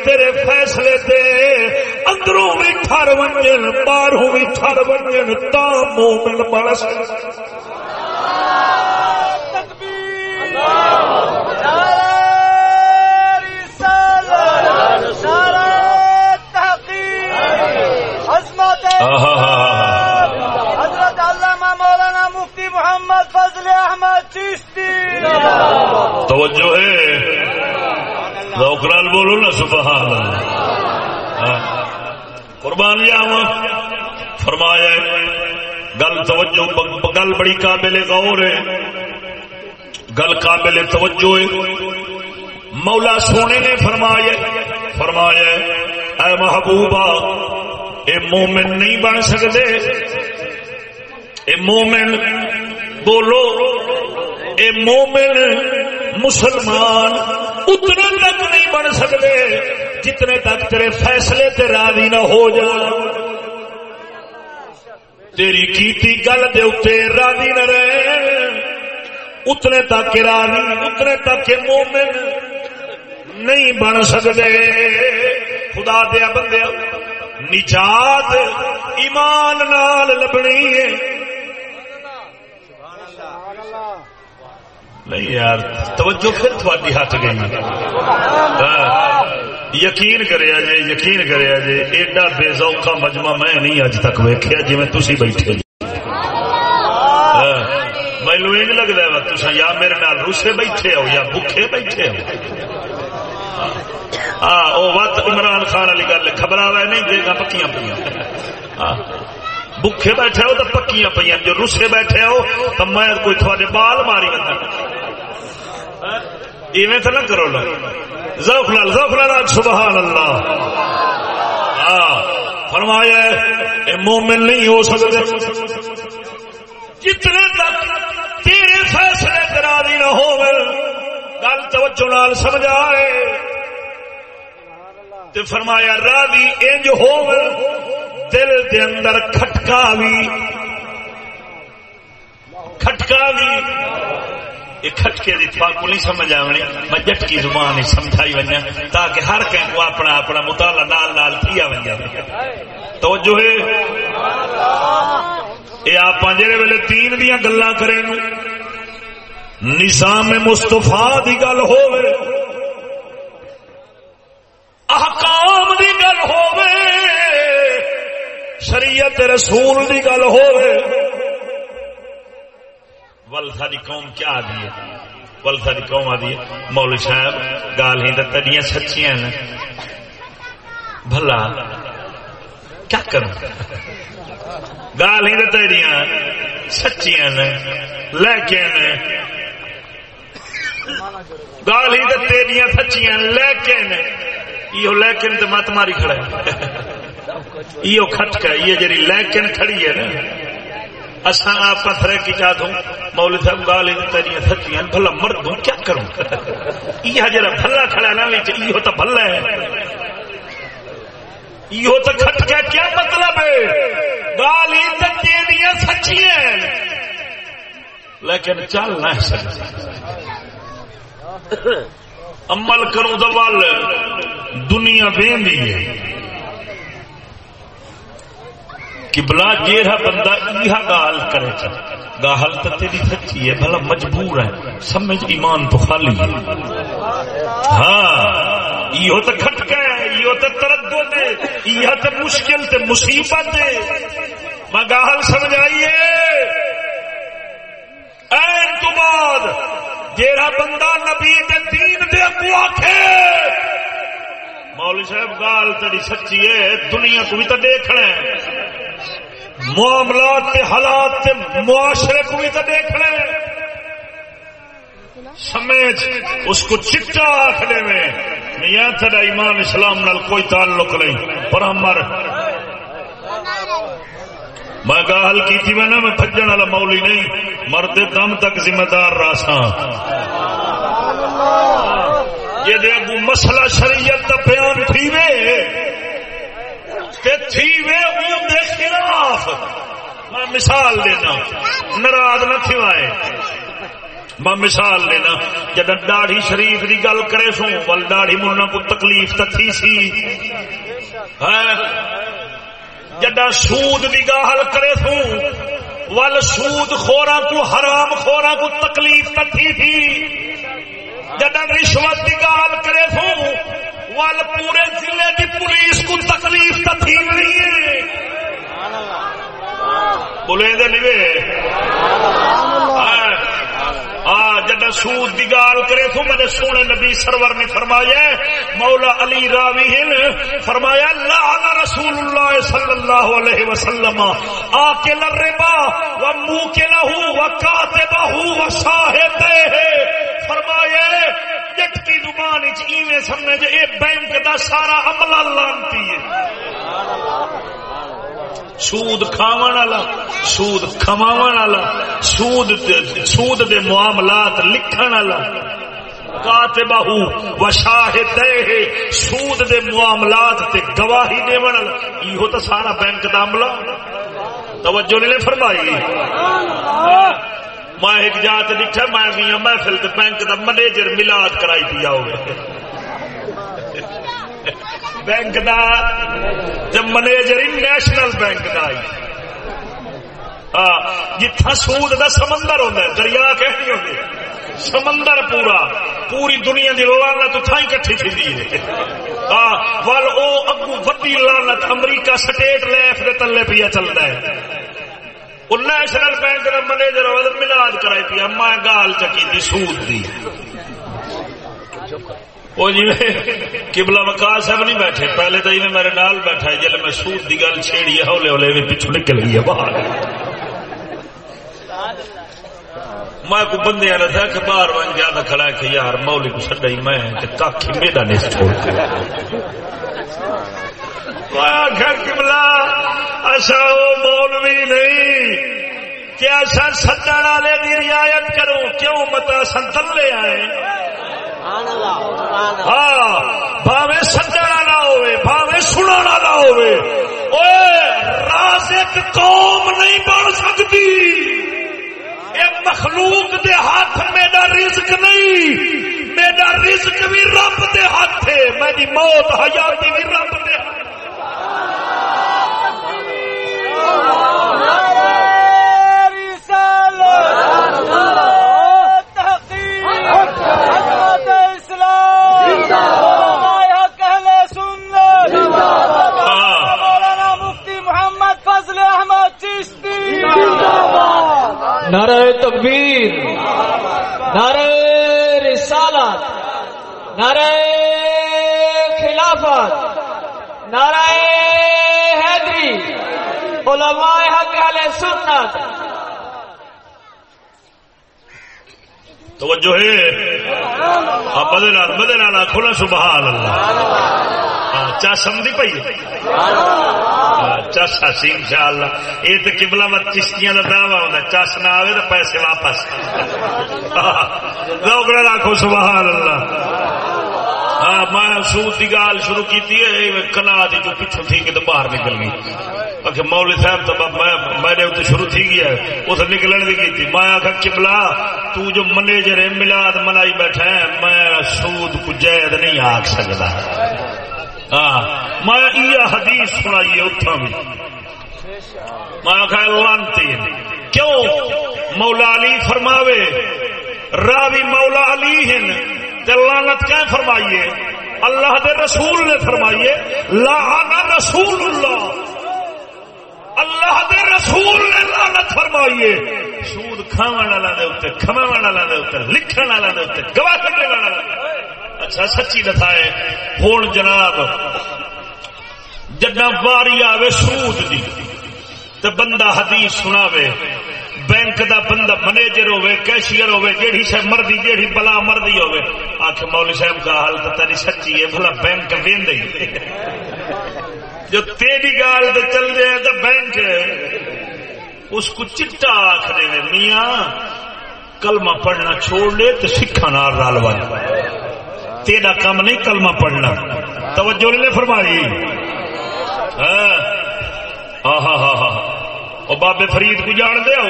تیرے فیصلے تے اندروں بھی ٹھر ونجن باہروں بھی ٹھر ونجن تا مومن بن سکتا حضرت علامہ مولانا مفتی محمد فضل احمد چشتی. توجہ ہے. نوکرال بولو نا سبحان اللہ۔ قربان جاوا فرمایا گل توجہ گل بڑی قابل غور ہے۔ گل قابل توجہ ہے۔ مولا سونے نے فرمایا فرمایا اے محبوبہ اے مومن نہیں بن سکتے اے مومن بولو۔ اے مومن مسلمان اتنے تک نہیں بن سکتے جتنے تک تیرے فیصلے تے راضی نہ ہو جا تیری کیتی گل دے اتنے راضی نہ رہے اتنے تک راضی، اتنے تک مومن نہیں بن سکتے خدا دیا بندے نجات ایمان نال لبنی ہے۔ نہیں یار، توجہ پھر تھوڑی ہٹ گئی۔ ہاں، یقین کرے جی یقین کرے جی ایڈا بے ذوقا مجمع میں نہیں اج تک ویکیا جی میں تھی بیٹھے ہاں، مینو یہ لگتا ہے تصا یا میرے نال روسے بیٹھے ہو یا بکھے بیٹھے ہو۔ ہاں وقت عمران خان والی گل خبر آ نہیں دے گا پکیاں پہ بکھے بیٹھے ہو تو پکیاں پہ جو روسے بیٹھے ہو تو میں کوئی تھوڑے بال ماری بندہ ایویں تو نہ کرو نا ذوق لال ذوق لال سبحان اللہ ہاں فرمایا اے مومن نہیں ہو سکتے۔ جتنے تک تیرے فیصلے کرا نہ ہو گل توجہ نال سمجھائے تے فرمایا، راوی انج ہو دل دے اندر کھٹکا بھی کھٹکا بھی کھٹکے دی تھوڑا کو نہیں سمجھ آنی میں جٹ کی زبان ہی سمجھائی ونجا تاکہ ہر کہیں کو اپنا اپنا مطالعہ نال نال کیا ونجا تو جو ہے۔ یہ آپ جہے ویلے تین دیا گلا کرے نو، نظام مستفا دی گل ہوئے احکام دی گل ہوئے شریعت رسول دی گل ہوئے ول ساری قوم کیا آدھی ہے؟ ول ساری قوم آدھی ہے۔ مول صاحب، گال ہی تڑیاں سچیاں نے بھلا، کیا کروں؟ گال ہی تڑیاں سچیاں نے لیکن گال ہی تیریاں سچیاں لیکن یہ لیکن تو مت ماری کھڑا ہے۔ یہ کھٹ کا یہ جی لیکن کھڑی ہے نا۔ اصا آپ پتھر کی چاہ دوں۔ مول صاحب گال تیریاں سچیاں بھلا مرد ہوں، کیا کروں؟ یہ جرا بھلا کھڑا نا یہ تو بھلا ہے۔ یہ تو کھٹکا کیا مطلب ہے؟ گالی دے دیا سچی لیکن چل نہ سکتا۔ عمل کرو تو ول دنیا بہن ہے۔ کبلا جیڑا بندہ یہ گال کرے چا گاہل تو تیری سچی ہے، بھلا مجبور ہے۔ سمجھ ایمان تو خالی ہے۔ ہاں یہ تو کھٹکا ہے یہ تو تردد ہے یہ تو مشکل تے مصیبت ہے۔ میں گاہل سمجھائیے این تو بعد جیڑا بندہ نبی دے دین دے اگو آکھے، مولوی صاحب گال تیری سچی ہے، دنیا کو بھی تو دیکھنا ہے۔ معاملات تے حالات تے معاشرے کو بھی تو دیکھنا ہے۔ سمجھ اس کو چٹا آخنے میں میاں تیرا ایمان اسلام نال کوئی تعلق نہیں پر ہمار میں گاہل کی میں نا، میں بجن والا مولی نہیں، مرد دم تک ذمہ دار راسا یہ دے ابو مسئلہ شریعت کا بیان تھی وے۔ تھی وے دے خلاف۔ میں مثال دینا، ناراض نہ تھوائے میں مثال دینا جب داڑھی شریف کی گل کرے سو ول داڑھی مڑنا کو تکلیف تھی سی۔ ہاں؟ جڈا سود کی گاہل کرے سو ول سود خورا کو حرام خورا کو تکلیف تھی تھی۔ جڈا رشوت کی گال کرے سو ول پورے ضلع کی پولیس کو تکلیف تھی نہیں ہے۔ بولے دے جڈا سود کی گال کرے تو میں نے سونے نبی سرور نے فرمایا مولا علی راوی ہن، فرمایا اللہ رسول اللہ صلی اللہ علیہ وسلم آ کے لربا و منہ کے لہو و کاتے بہو و شاہد فرمایا جٹ کی زبان ایویں سمجھ اے بینک دا سارا عملہ لانتی ہے۔ سود کھاون والا، سود کماون والا، سود سود دے معاملات لکھن والا۔ کاتبہو و شاہد سود دے معاملات تے گواہی دے والا۔ ایہو تو سارا بینک دا عملہ۔ توجہ نے فرمائی۔ میں ایک جات لکھا، میں میاں محفل تے بینک دا منیجر ملاد کرائی دیا ہوگا بینک دا، جب منیجر نیشنل بینک کا آئی۔ جتھا سود دا سمندر ہوتا ہے، دریا کہنی ہوتی سمندر پورا، پوری دنیا دی لانت تھائی کٹھی تھی ول او اگو وڈی لانت امریکہ سٹیٹ لیف دے تلے پیا چلتا ہے۔ وہ نیشنل بینک کا منیجر ملاد کرائی پیا، میں گال چکی تھی سود دی۔ وہ جی کبلا وکار صاحب نہیں بیٹھے پہلے تو انہیں میرے نال بیٹھا ہے جلد میں سود کی گل چھیڑی ہے ہولے ہولے میں پچھو نکل گئی ہے باہر میں کو بندے آ رہا کہ باہر ون زیادہ کھڑا کہ یار مولی کو چڈا ہی میں کاکھی میرا نہیں چھوڑ کے کبلا اصا وہ مولوی نہیں کہ اصا سدن والے کی رعایت کرو کیوں متا سنتلے آئے ہاں بھاوے سجنا نہ ہوئے بھاوے سنا نہ ہوئے راز ایک قوم نہیں بن سکتی۔ ایک مخلوق دے ہاتھ میرا رزق نہیں، میرا رزق بھی رب دے ہاتھ ہے میری موت حیاتی بھی رب نعرہ تکبیر، نعرہ رسالت، نعرہ خلافت، نعرہ حیدری، علماء حق علیہ سنت۔ توجہ ہے۔ بدل بدل کھلا سبحان اللہ۔ ہاں، چاشم دی پی ہاں، چاشا سی ان شاء اللہ یہ تو کبلا مت چشتیاں کا دعوی ہوتا چس نہ آئے تو پیسے واپس۔ روکڑا رکھو سبحان اللہ ہاں میں سود کی گال شروع کی کلا جو پچھو تھی کہ باہر نکل گئی۔ آخ صاحب تو میرے اتنے شروع تھی گیا اس نکلن بھی کی میں آخ چبلا تو جو منیجر ملاد منائی بیٹھا ہے، میں سود کو جید نہیں آخ سکتا میں یہ حدیث سنائی اتنا بھی۔ میں آخ لانتی۔ کیوں؟ مولا علی فرماوے، راوی مولا علی ہیں لانت کیا فرمائیے؟ اللہ دے رسول نے فرمائیے لا رسول اللہ۔ اللہ دے رسول نے لانت فرمائیے۔ سود کھاون والا دے اوتے کھماون والا دے اوتے لکھن والا دے اوتے گواہ کرنے والا اچھا سچی دسائے۔ ہن جناب جدہ واری آوے سود دی، تے بندہ حدیث سناوے، بینک دا بندہ منیجر ہوے کیشیئر ہوے جیڑی شے مردی جیڑی بلا مردی ہوے آکھ مولوی صاحب کا حال تو تیری سچی ہے، بھلا بینک ویندے جو تیری گال تے چل دے تے بینک اس کو چٹا آکھ دے میاں، کلمہ پڑھنا چھوڑ لے تو سکھا نال رال تیرا کام نہیں، کلمہ پڑھنا۔ توجہ نے فرمائی۔ ہاں۔ ہاں ہاں ہاں بابے فرید کو جان دیا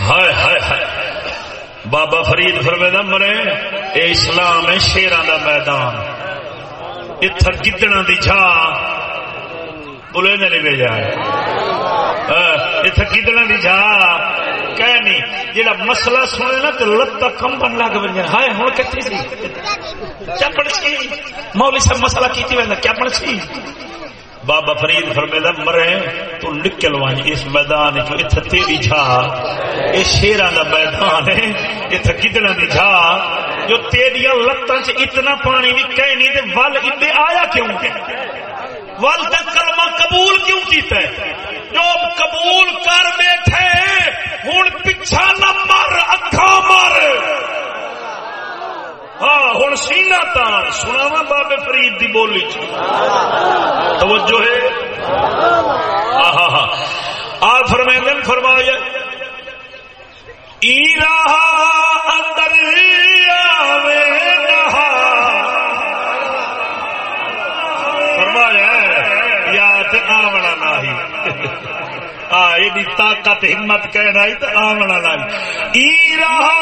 ہائے ہائے ہائے۔ بابا فرید فرمے مرے، اے اسلام ہے شیران دا میدان۔ اتر گدڑا دی جھا بولے نہیں بھیجا ہاں، اتر گدڑا دی جھا کہ نہیں. جا مسئلہ سنے نا تو لتا کمبن لگ بن ہائے ہوں کتنی سی؟ کیا پڑ سی. مولی سب مسئلہ کی کیا پڑ سی؟ بابا فرید فرمے مرے، تو نکل وان اس میدان جو اتھا تیری جھا. یہ شیران دا میدان ہے اتھا کدنا دی جھا. جو تیری لتاں سے اتنا پانی بھی کہیں نہیں دے وال اتنے آیا کیوں؟ وال تے کلمہ قبول کیوں کیتا ہے؟ جو قبول کر بیٹھے، ہوں پچھا نہ مر اکھا مر۔ ہاں ہوں سینا تان سناوا بابے فرید دی بولی توجہ ہے؟ ہاں ہاں آ فرمائن فرمایا اندر فرمایا آئی طاقت ہمت کہنا تو آمنا ای رہا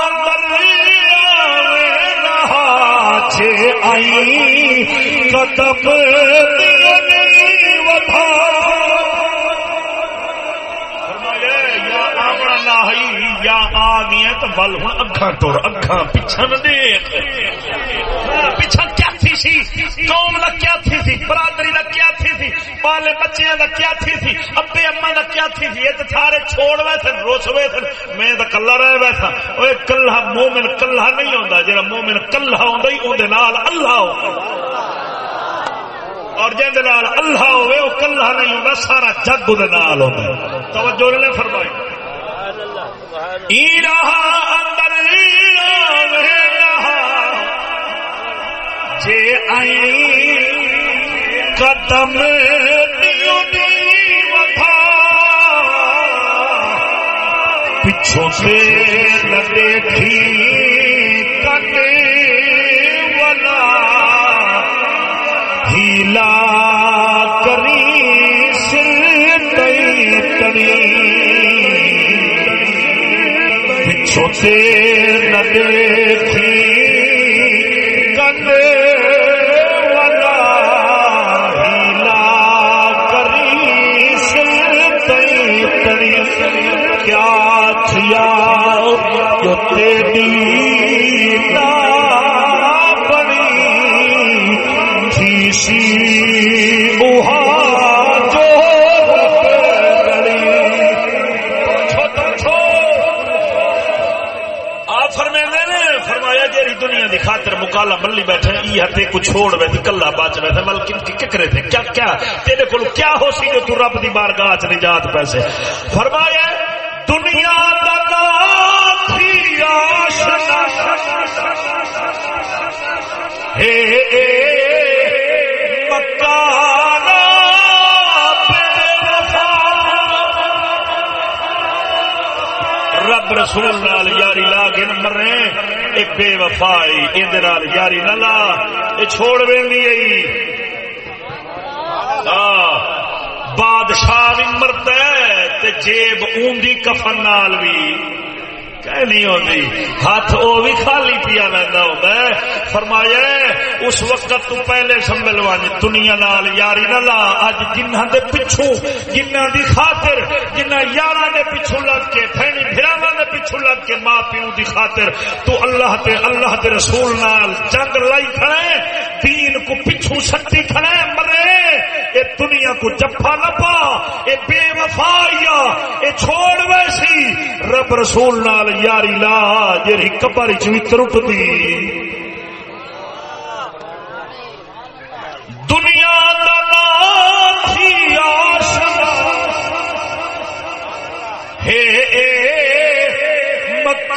اندر آئی۔ کتب یا آ گیا تو بل ہوں اکھا ٹور اکھا پیچھا نہ دیکھ ہاں، پیچھا کیا تھی سی। قوم کا کیا تھی سی؟ برادری کا کیا تھی سی؟ پالے بچے کا کیا تھی سی؟ ابے اما کا کیا تھی سی؟ یہ سارے چھوڑ وے سن روس وے سن۔ میں تو کلا رہ بیٹھا وہ کلہ مومن کلہ نہیں ہوتا جا مومن کلہ آتا ہی اندر اللہ ہو۔ اور جن اللہ ہوئے وہ کلہ نہیں ہوتا سارا جگ وہ توجہ نے فرمائی اندر جے آئی قدم پچھوں سے نہ دیکھی کنے ولا۔ ہیلا کری سر تئی کری نہ دیکھی کیا تھیا جو تیری دی خاطر ملی بیٹھے ای ہتے کو چھوڑ بیٹھے کلا بچ بیٹھے مل ککرے تھے کیا کیا؟ تیرے کو کیا ہو سی جو تو رب دی بارگاہ چ نجات پیسے؟ فرمایا دنیا دا تھی آشنا۔ ہے مکارا رب رسول نال یاری لا کے مرے اے بے وفائی اندر یاری نہ لا یہ چھوڑ ویندی ائی بادشاہ بھی مرد ہے تے جیب اوندی کفن نال بھی نہیں ہوتی ہاتھ وہ بھی خالی پیا لینا ہوتا ہے۔ فرمایا، اس وقت تو پہلے سنبھل وانی دنیا نال یاری نہ لا، اج جنہ دے پچھو جنہ دی خاطر جنہ یارہ دے پچھو لگ کے پھینی بھراوا دے پچھو لگ کے ماں پیو دی خاطر تو اللہ تے اللہ دے رسول نال جنگ لائی کھڑے، دین کو پچھو سکتی کھڑے، مرے، اے دنیا کو جفا نہ پا، اے بے وفایا اے چھوڑ ویسی، رب رسول نال یاری لا جی کبر چی ترٹ دی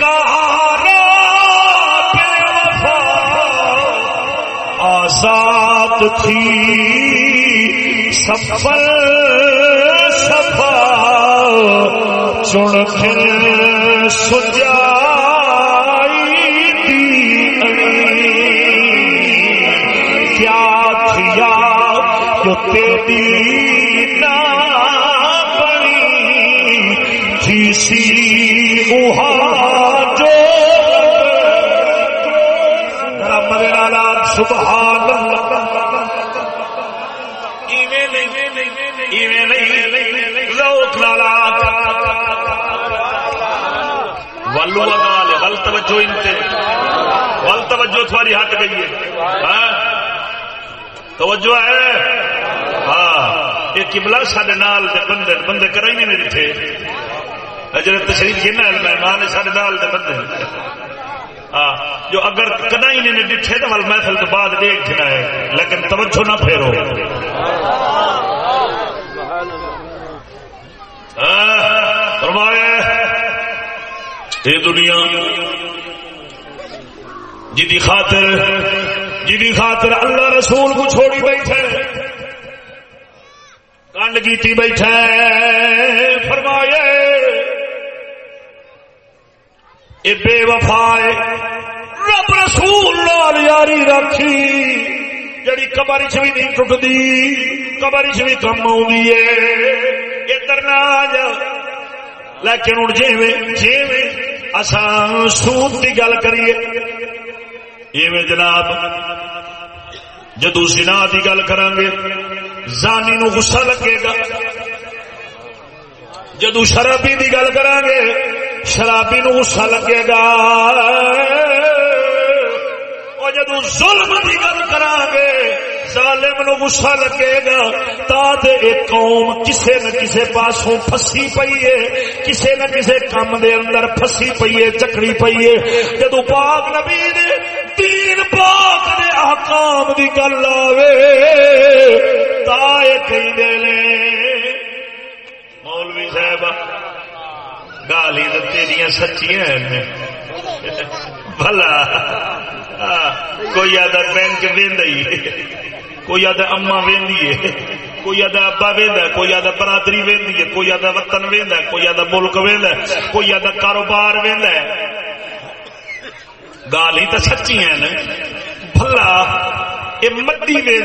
مکارا آزاد تھی سفل سفا چن پھر سجائی جو تیری نہ سی اہا سبحان اللہ ایویں نہیں ایویں نہیں ولو ول توجہ انتے ول توجہ تھوڑی ہٹ گئی ہے ہاں توجہ ہے ہاں یہ قبلہ سارے نال دے بندے بندے کرائی نہیں دکھے تشریف جنہ مہمان نے سارے نال دے بندے جو اگر کدائی نے ڈٹھے تو ول محفل تو بعد دیکھنا ہے، لیکن توجہ نہ پھیرو۔ فرمایا یہ دنیا جی خاطر جی خاطر اللہ رسول کو چھوڑی بیٹھے کنڈ کی بیٹھے۔ فرمایا یہ بے وفائے رب رسول لال یاری رکھی۔ جڑی کبر چ بھی نہیں ٹوٹتی کبر چ بھی کم آئی ادھر نہ آ جا لیکن ہوں جی جی اسان سود کی گل کریے۔ ایویں جناب جدو سنا کی گل کریں گے زانی نو غصہ لگے گا۔ جدو شرابی کی گل کریں گے شرابی نو غصہ لگے گا۔ اور جدو ظلم کی گل کریں گے ظالم نو غصہ لگے گا۔ تا دے ایک قوم کسے نہ کسے پاسوں پھسی پئی ہے، کسے نہ کسے کام دے اندر پھسی پئی ہے، چکڑی پئی ہے۔ جدو پاک نبی نے دین پاک دے احکام دی گل آوے، تا اے کہیں دے لے مولوی صاحب گالی تو تیریاں سچیاں ہیں بھلا کوئی آدھا بینک وی کوئی آدھا اما وی کوئی آدھا ابا وہد کوئی آدھا برادری وی کوئی آدھا وطن وہد کوئی آدھا ملک وہد کوئی آدھا کاروبار وہد گال ہی تو سچی ہیں بھلا، یہ مٹی وی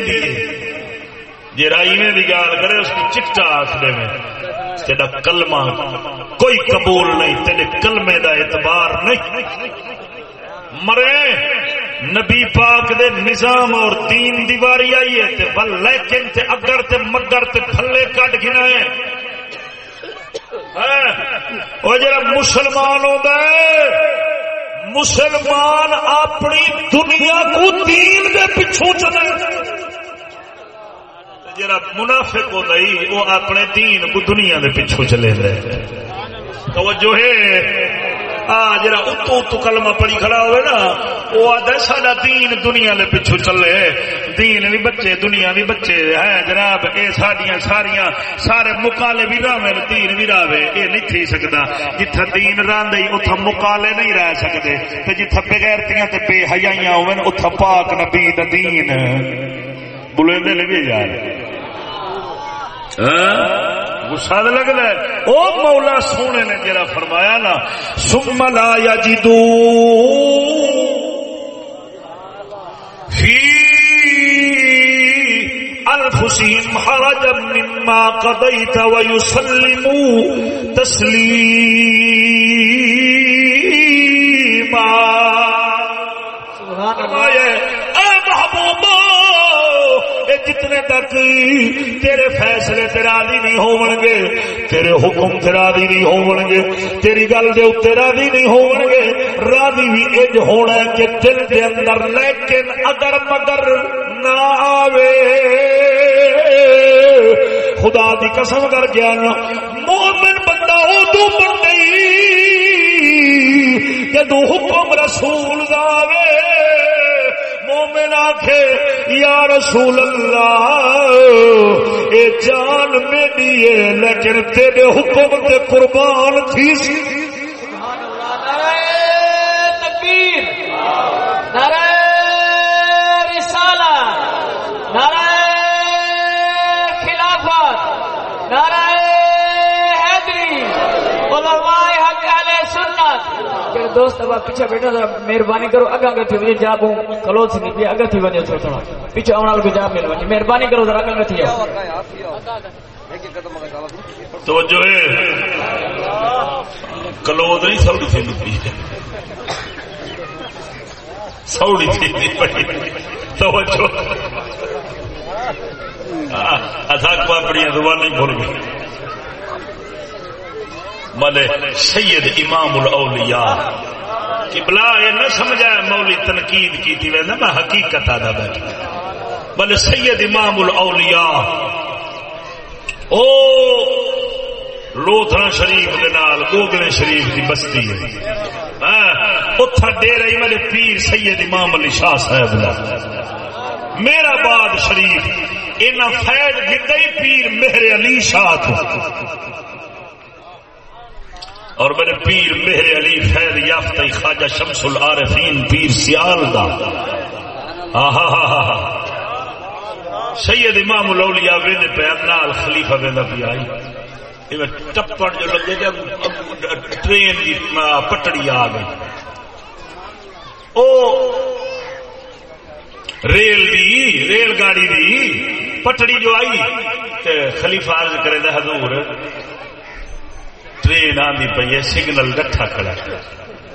جی رائیویں کی گال کرے، اس کو چٹا آخر میں۔ تیرا کلمہ کوئی قبول نہیں، تیرے کلمے دا اعتبار نہیں۔ مرے، نبی پاک دے نظام اور دین دیواری آئی ہے تے بل لیکن تے اگر تے مگر تے پھلے کٹ گنا ہے۔ ہاں، وہ جڑا مسلمان ہوتا ہے، مسلمان اپنی دنیا کو دین دے پچھوں چلے۔ جڑا منافق ہوتا ہی وہ اپنے دین کو دنیا دے پچھوں چلے گئے۔ توجہ ہے۔ آ جا اتو اتو کلمہ پڑی کھڑا ہوئے نا، وہ آدھا سارا دین دنیا دے پچھو چلے۔ دین بھی بچے، دنیا بھی بچے۔ ہے جناب، اے ساڈیاں ساریاں، سارے مکالے بھی راوے، دین بھی راوے۔ یہ نہیں تھی سکتا جتھا دین راندے اتھا مکالے نہیں رہ سکتے تے جتھا بغیرتیاں تے بے حیائیاں ہوئے اتھا پاک نبی دا دین۔ بلے دے لگے یار۔ ہاں گسا لگتا ہے۔ او مولا سونے نے جرا فرمایا نا سم لا یا جدو فی انفسهم حرجا مما قضيت ويسلموا تسليما سبحان اللہ تک تیرے فیصلے تے راضی نہیں ہون گے تیرے حکم تے راضی نہیں ہون گے تیری گل دے اوتے راضی نہیں ہون گے راضی بھی اج ہونا ہے کہ دل دے اندر لیکن اگر مگر نہ آوے۔ خدا دی قسم کر گیا نا مومن بندہ ادو بن گئی جدو حکم رسول دا آوے۔ داوے مومن آخے یا رسول اللہ اے جان میری ہے لیکن تیرے حکم تے قربان تھی سی سبحان اللہ نعرہ تکبیر نعرہ رسالہ نعرہ خلافت نعرہ حیدری علماء حق اہل سنت کہ دوست، اب آپ پیچھے بیٹھا تھا مہربانی کرو اگا اگا تھی وجہ جاب ہوں کلو تھی نہیں اگا تھی وجہ تھوڑا تھوڑا۔ پیچھے آنے والے کو جاب مل ونجی مہربانی کرو، ذرا اگا تھی آؤ توجہ ہے۔ کلود نہیں، سوڑی تھی لگی سوڑی تھی پڑی توجہ۔ اتھا کو اپنی زبان نہیں بھول گئی۔ ملے سید امام الاولیاء۔ کہ یہ نہ سمجھا مولی تنقید کی تھی، ویسے میں حقیقت آدھا بیٹھا۔ بلے سید امام الاولیاء۔ او لوتھرا شریف دے نال، گوگلے شریف دی بستی ہے۔ ہاں اوتھا ڈیرہ میرے پیر سید امام علی شاہ صاحب دا میرا باد شریف، انہاں فیض دتا ہی پیر مہر علی شاہ تو اور میرے پیر مہر علی فیض یافتہ خواجہ شمس العارفین پیر سیال دا۔ آہا سید امام الاولیاء ویندے پہ نال خلیفہ ویندا پی آئی۔ ایویں ٹپڑ جو لگے تے ٹرین دی پٹڑی آ گئی۔ او ریل دی، ریل گاڑی دی پٹڑی جو آئی تے خلیفہ عرض کرے دا حضور۔ ٹرین آندی پئی ہے سگنل ڈٹھا کھڑا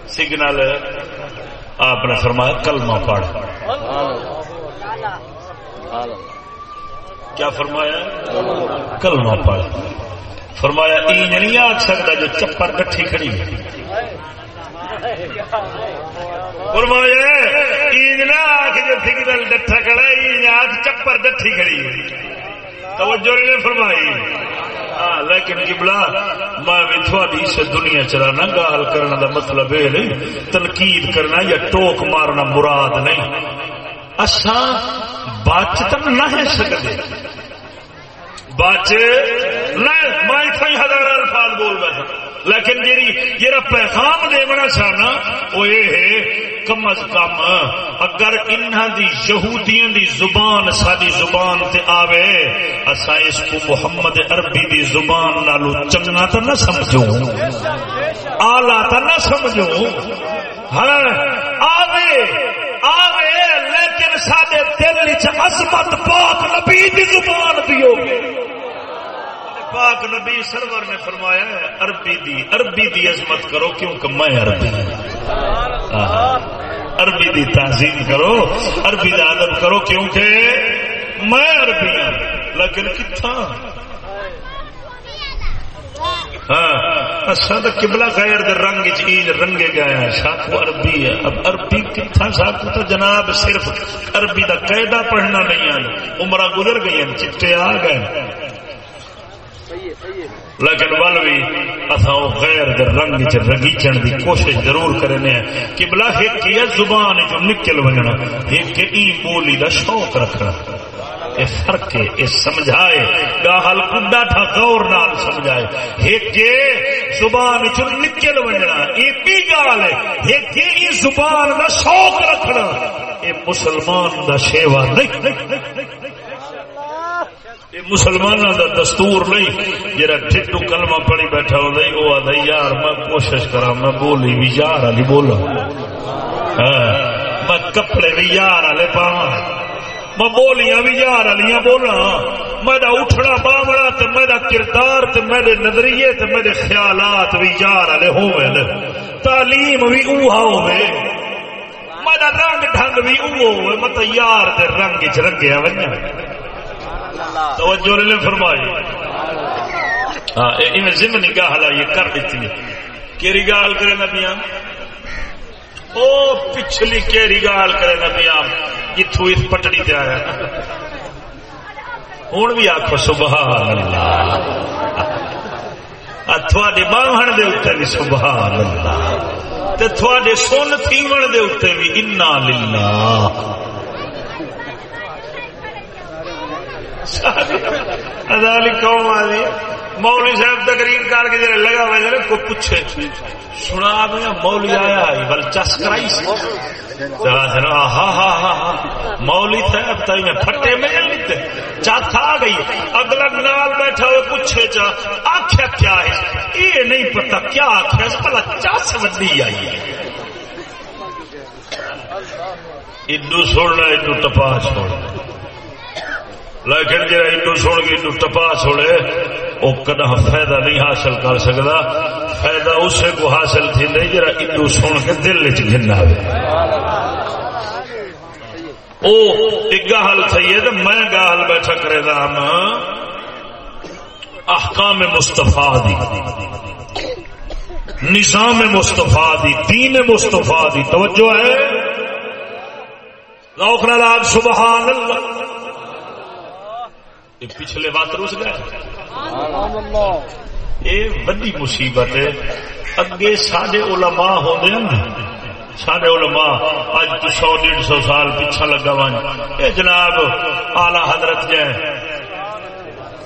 سگنل آپ نے فرمایا کلمہ پڑھ کیا فرمایا کلمہ پڑھ فرمایا اینج نہیں آ سکتا جو چپر ڈٹھی کھڑی ہے فرمایا اینج نہ آخ جو سگنل ڈٹھا کھڑا ہے اینج آخ چپر ڈٹھی کھڑی ہے توجہ نے فرمائی لیکن قبلہ میں بھی تھوڑی سے دنیا چلانا، گال کرنا دا مطلب یہ نہیں، تنقید کرنا یا ٹوک مارنا مراد نہیں۔ اساں بچ تو نہ ہے سکتے۔ بچ نہ، میں ہزار الفاظ بول رہا تھا لیکن جیری جیرا پیغام دیونا چاہنا وہ یہ ہے، کم از کم اگر انہاں دی یہودیاں دی زبان ساری زبان تے آوے اسا اس کو محمد عربی دی زبان نالو چنگا تو نہ سمجھو آلہ تو نہ سمجھو ہاں آوے آوے، لیکن سارے دل چ عظمت پاک نبی دی زبان دیو گے پاک نبی سرور نے فرمایا ہے، عربی دی عربی دی عظمت کرو کیونکہ میں عربی عربی دی تعظیم کرو، عربی دا ادب کرو کیونکہ میں عربی ہوں؟ لیکن کتنا ہاں اصل تو کبلا غیر دے رنگ چیز رنگے گئے ہیں ساکو عربی ہے۔ اب عربی کتنا ساکو تو جناب صرف عربی دا قیدا پڑھنا نہیں ہے۔ عمرہ گزر گئی ہیں، چٹے آ گئے لیکن ول بھی اصا غیر دے رنگ چ رگیچن دی کوشش ضرور کرنے ہیں۔ کہ بلا ایک ہے زبان جو نکل بننا ایک ای بولی دا شوق رکھنا۔ اے فرق ہے، اے سمجھائے۔ تھا، غور نال سمجھائے۔ ایک زبان چ نکل بننا ایک بھی گال ہے؟ ایک ای زبان دا شوق رکھنا۔ اے مسلمان دا شیوا نہیں۔ یہ مسلمانوں دا دستور نہیں جرا ٹھٹو کلمہ پڑھی بیٹھا ہو نہیں وہ آدھا یار میں کوشش کرا میں بولی بھی یار علی بولا۔ ہاں، میں کپڑے بھی یار والے پاوا میں بولیاں بھی یار والیاں بولا میرا اٹھنا باوڑا تے میرا کردار تے میرے نظریے تے میرے خیالات بھی یار والے ہوئے تعلیم بھی اوہا ہوئے میرا رنگ ڈھنگ بھی اوہ ہوئے مطلب یار دے رنگ چ رنگیا ونجا توجہ نے فرمائی. ہاں یہ ضمن نگاہ حالا کر دیتی ہے کیری گال کرے نبیاں؟ او پچھلی کیری گال کرے نبیاں جتھو اس پٹڑی تے آیا؟ ہوں بھی آخو سبحان اللہ۔ تھوڑے باہن دے اتنے بھی سبحان اللہ۔ تے تھوڑے سن تھیون دے اتنے بھی، انا للہ قوم آدھی مولوی صاحب تقریر کر کے جڑے لگا ہوئے نے کوئی پوچھے۔ سنا دیا مولوی آیا بل چس کرائی مولی صاحب تھی میں پھٹے میں لیتے۔ چت آ گئی۔ اگلا نال بیٹھا ہوئے پوچھے چا آخیا کیا ہے؟ یہ نہیں پتا کیا آخیا بلا چس وڈی آئی ہے۔ ادو سننا ادو ٹپا چھوڑنا لیکن جی ایڈو سن کے ایڈو ٹپا چھوڑے وہ کدا فائدہ نہیں حاصل کر سکتا فائدہ اسے کو حاصل تھی نہیں جرا ایڈو سن کے دل چ گنا او ایک گاہل تھی تو میں گاہل بیٹھا کرے گا ہم ہاں۔ احکام مستفا دی، نظام مستفا دی، دین مستفا دی، توجہ ہے۔ لوک نال سبحان اللہ۔ پچھلے بات روس گئے۔ یہ بڑی مصیبت ہے۔ اگے سارے علماء ہوتے ہیں سارے علماء اج تو سو ڈیڑھ سو سال پیچھا لگا ون۔ یہ جناب آلہ حضرت جائے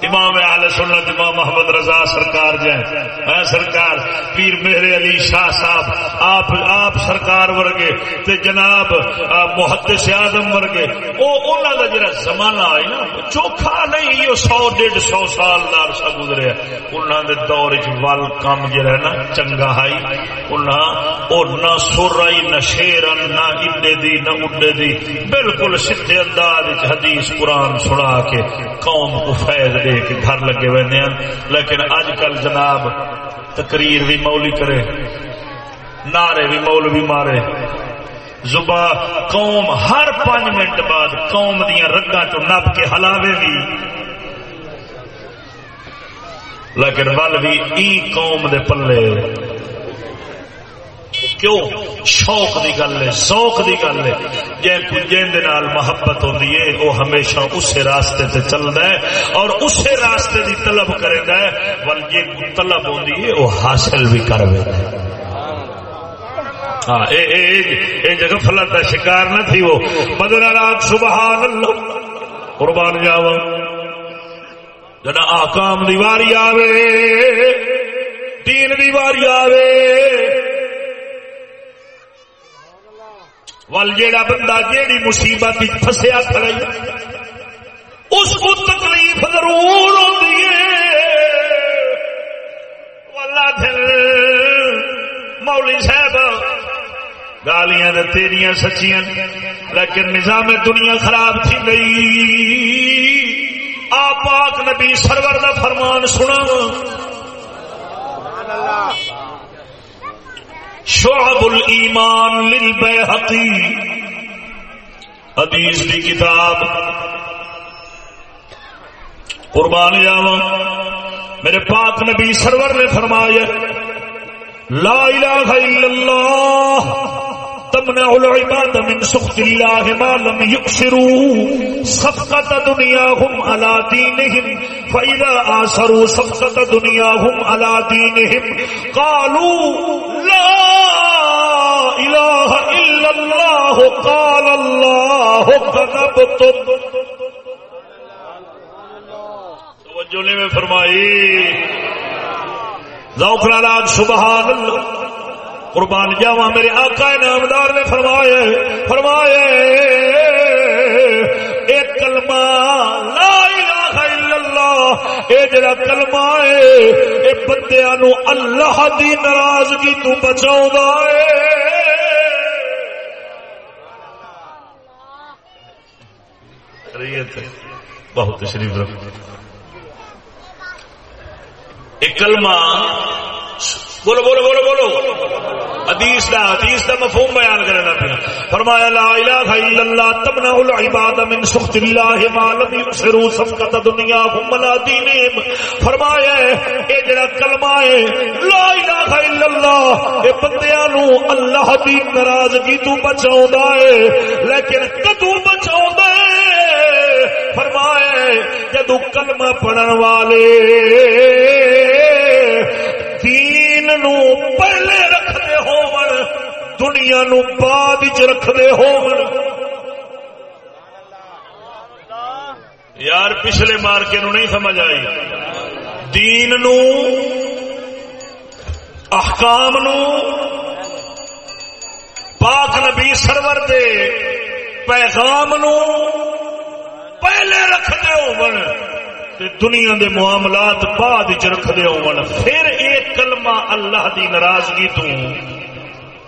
امام آل سنت امام محمد رضا سرکار جائے سرکار پیر میرے علی شاہ صاحب، آپ آپ سرکار ورگے تے جناب محدث آدم ورگے، او، انہاں دا جڑا زمانہ آئی نا، چوکھا نہیں، یہ سو، ڈیڑھ سو سال نال سا گزرے انہاں دے دور وچ ول کم جڑا نا، چنگا ہائی، انہاں، او، نہ سر نہ شیر نہ اڈے دی، نہ اڈے دی، بالکل سیدھے انداز وچ حدیث قرآن سنا کے قوم کو فیض دے کے گھر لگے ہوئے لیکن اج کل جناب تقریر بھی مولی کرے، نعرے بھی مول بھی مارے۔ زبا قوم ہر پانچ منٹ بعد قوم دیا رگا چ نپ کے ہلاوے بھی لیکن ول بھی ای قوم دے پلے۔ کیوں؟ شوق دی گل ہے شوق دی گل ہے۔ جے کجین دے نال محبت ہوندی ہے، او ہمیشہ اسی راستے تے چلدا ہے اور اسی راستے دی طلب کریندا ہے۔ ول جے طلب ہوندی ہے، او حاصل بھی کر ویندا ہے۔ ہاں اے اے اے جگہ دا شکار نہ تھی وہ۔ بدر رات سبحان اللہ قربان جاواں۔ جنا آکام دیواری آوے، دین دیواری آوے۔ ول جیڑا بندہ جیڑی مصیبت فسیا کھڑا اس کو تکلیف ضرور ہوتی ہے۔ دل مولی صاحب، گالیاں تیریاں سچیاں، لیکن نظام دنیا خراب تھی گئی۔ آپ پاک نبی سرور کا فرمان سنا اللہ۔ شعب الایمان للبیحقی حدیث کی کتاب۔ قربان جاوا میرے پاک نبی سرور نے فرمایا، لا الہ الا اللہ۔ تمنع العباد من سخط الله ما لم يكسروا صفقة دنياهم على دينهم، فإذا آسروا صفقة دنياهم على دينهم. قالوا لا إله إلا الله، قال الله كذبتم توجہ نے میں فرمائی. ذوق لاگ سبحان اللہ. قربان جاوا میرے آقا نامدار نے فرمایا فرمایا ایک کلمہ لا الہ الا اللہ، اے جڑا کلمہ ہے، اے بندیاں نو اللہ دی ناراضگی تو بچاؤں ہے۔ بہت تشریف رکھ ایک کلمہ بولو بولو بولو بولو. حدیث دا حدیث دا مفہوم بیان کرنا پیا فرمایا، لا الہ الا اللہ تمنع العباد من سخط اللہ ما لم يسروا صفقت دنیا هم لا دینهم فرمایا، اے جڑا کلمہ ہے، لا الہ الا اللہ، اے بندیاں نو اللہ دی ناراضگی تو بچاوندا ہے، لیکن کدوں بچاوندا ہے؟ فرمایا، جدو کلمہ پڑھن والے دنیا نو بعد چ رکھتے ہو یار، پچھلے مارکے نو نہیں سمجھ آئی۔ دین نو، احکام نو، پاک نبی سرور دے پیغام نو پہلے رکھتے ہو دنیا دے معاملات بعد چ رکھتے ہو پھر ایک کلمہ اللہ دی ناراضگی تو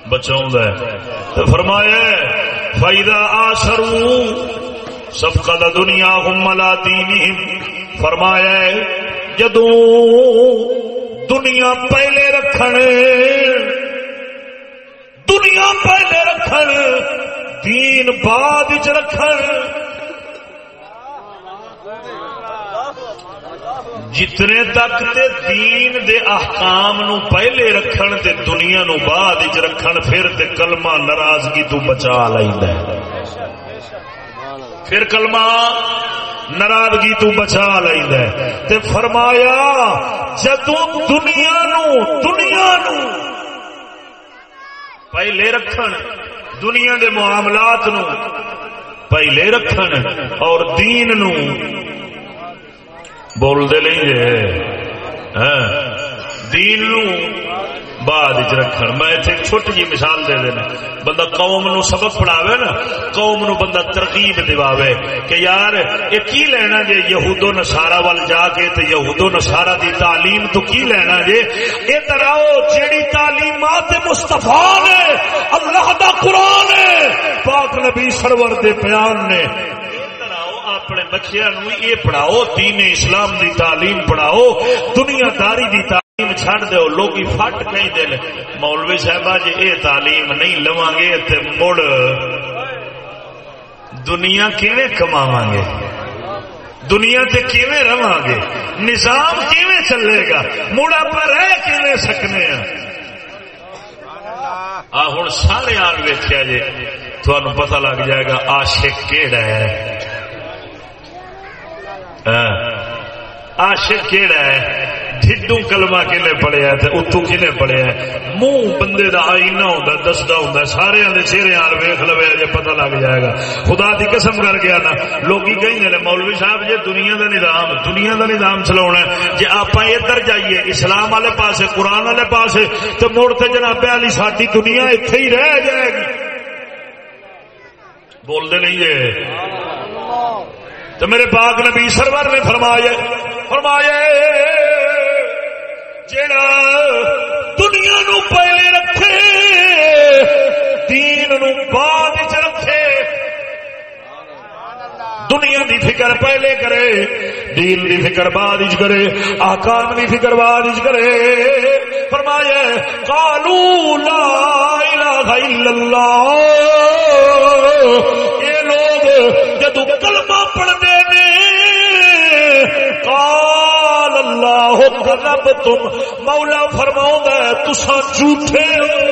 بچاؤں تو فرمایا فائدہ آسرو سب کا دنیا ہم ملا دینی فرمایا جدو دنیا پہلے رکھن، دنیا پہلے رکھن، دین بعد چ رکھن۔ جتنے تک تے دین دے احکام نو پہلے رکھن تے دنیا نو بعد وچ رکھن، پھر تے کلمہ ناراضگی تو بچا لیندا ہے۔ پھر کلمہ ناراضگی تو بچا لیندا ہے۔ تے فرمایا، جدوں دنیا نو دنیا نو پہلے رکھن، دنیا دے معاملات نو پہلے رکھن اور دین نو بولتے نہیں جی دین نو بعد چ رکھ میں اتنے چھوٹی جی مثال دے دینا۔ بندہ قوم نو سبق پڑھاوے نا، قوم نو بندہ ترغیب دے کہ یار، یہ کی لینا جے؟ یہود و نسارا وال جا کے تے یہود و نسارا دی تعلیم تو کی لینا جے؟ اے تراؤ جیڑی تعلیمات مصطفیٰ نے، اللہ دا قرآن ہے، پاک نبی سرور دے بیان نے اپنے بچیا نو یہ پڑھاؤ، دین اسلام دی تعلیم پڑھاؤ دنیا داری دی تعلیم چھڑ دو لوگ فٹ کہیں دل مولوی صاحب جی یہ تعلیم نہیں لوا گے تو مڑ۔ دنیا کیویں کما گے دنیا تے کیویں رواں گے نظام کیویں چلے گا؟ مڑ آپ رہ کیویں سکنے ہیں؟ آ ہوں سارے آن ویچیا جی تھانوں پتہ لگ جائے گا عاشق کیڑا ہے؟ عاشق کیڑا ہے؟ ڈھڈو کلمہ کنے پڑیا تے اتو کنے پڑیا منہ بندے دا آئینہ ہوندا، دسدا ہوندا سارے دے چہرے آل ویکھ لوے جے پتہ لگ جائے گا۔ خدا دی قسم کر گیا نا لوگی کہیں نے مولوی صاحب، جے دنیا دا نظام، دنیا دا نظام چلاونا ہے، جے آپا ادھر جائیے، اسلام والے پاسے، قرآن والے پاسے، تو مڑ تے جناب علی ساڈی دنیا ایتھے ہی رہ جائے گی۔ بول دے نہیں جے؟ تو میرے پاک نبی سرور نے فرمایا فرمایا جڑا دنیا نو پہلے رکھے، دین نو بعد چ رکھے، دنیا دی فکر پہلے کرے، دین دی فکر بعد کرے آکام دی فکر بعد کرے۔ فرمایا کالو لا الہ الا اللہ لوگ جدو کلمہ پڑھتے قال اللہ رب تم مولا فرماؤں گا تسا جھوٹے ہو۔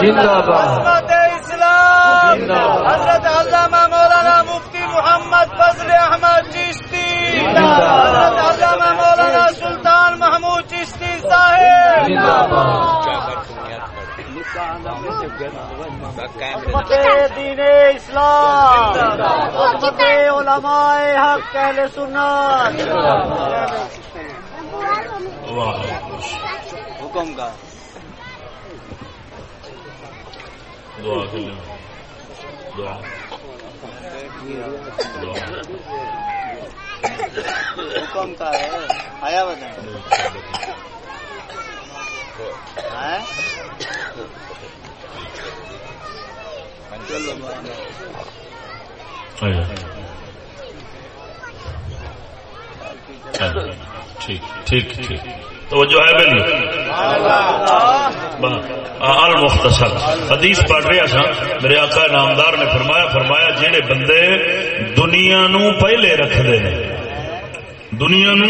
زندہ باد اسلام حضرت علامہ مولانا مفتی محمد فضل احمد چشتی حضرت علامہ مولانا سلطان محمود چشتی صاحب۔ دین اسلام علماء حق اہل سنت۔ واہ حکم کا۔ دعا حکم کا ہے۔ آیا بتائیں ٹھیک ٹھیک ٹھیک۔ تو جو ہے بلی المختصر. حدیث پڑھ رہا سا. میرے آقا نامدار نے فرمایا فرمایا جہے بندے دنیا نو پہلے رکھتے ہیں دنیا نو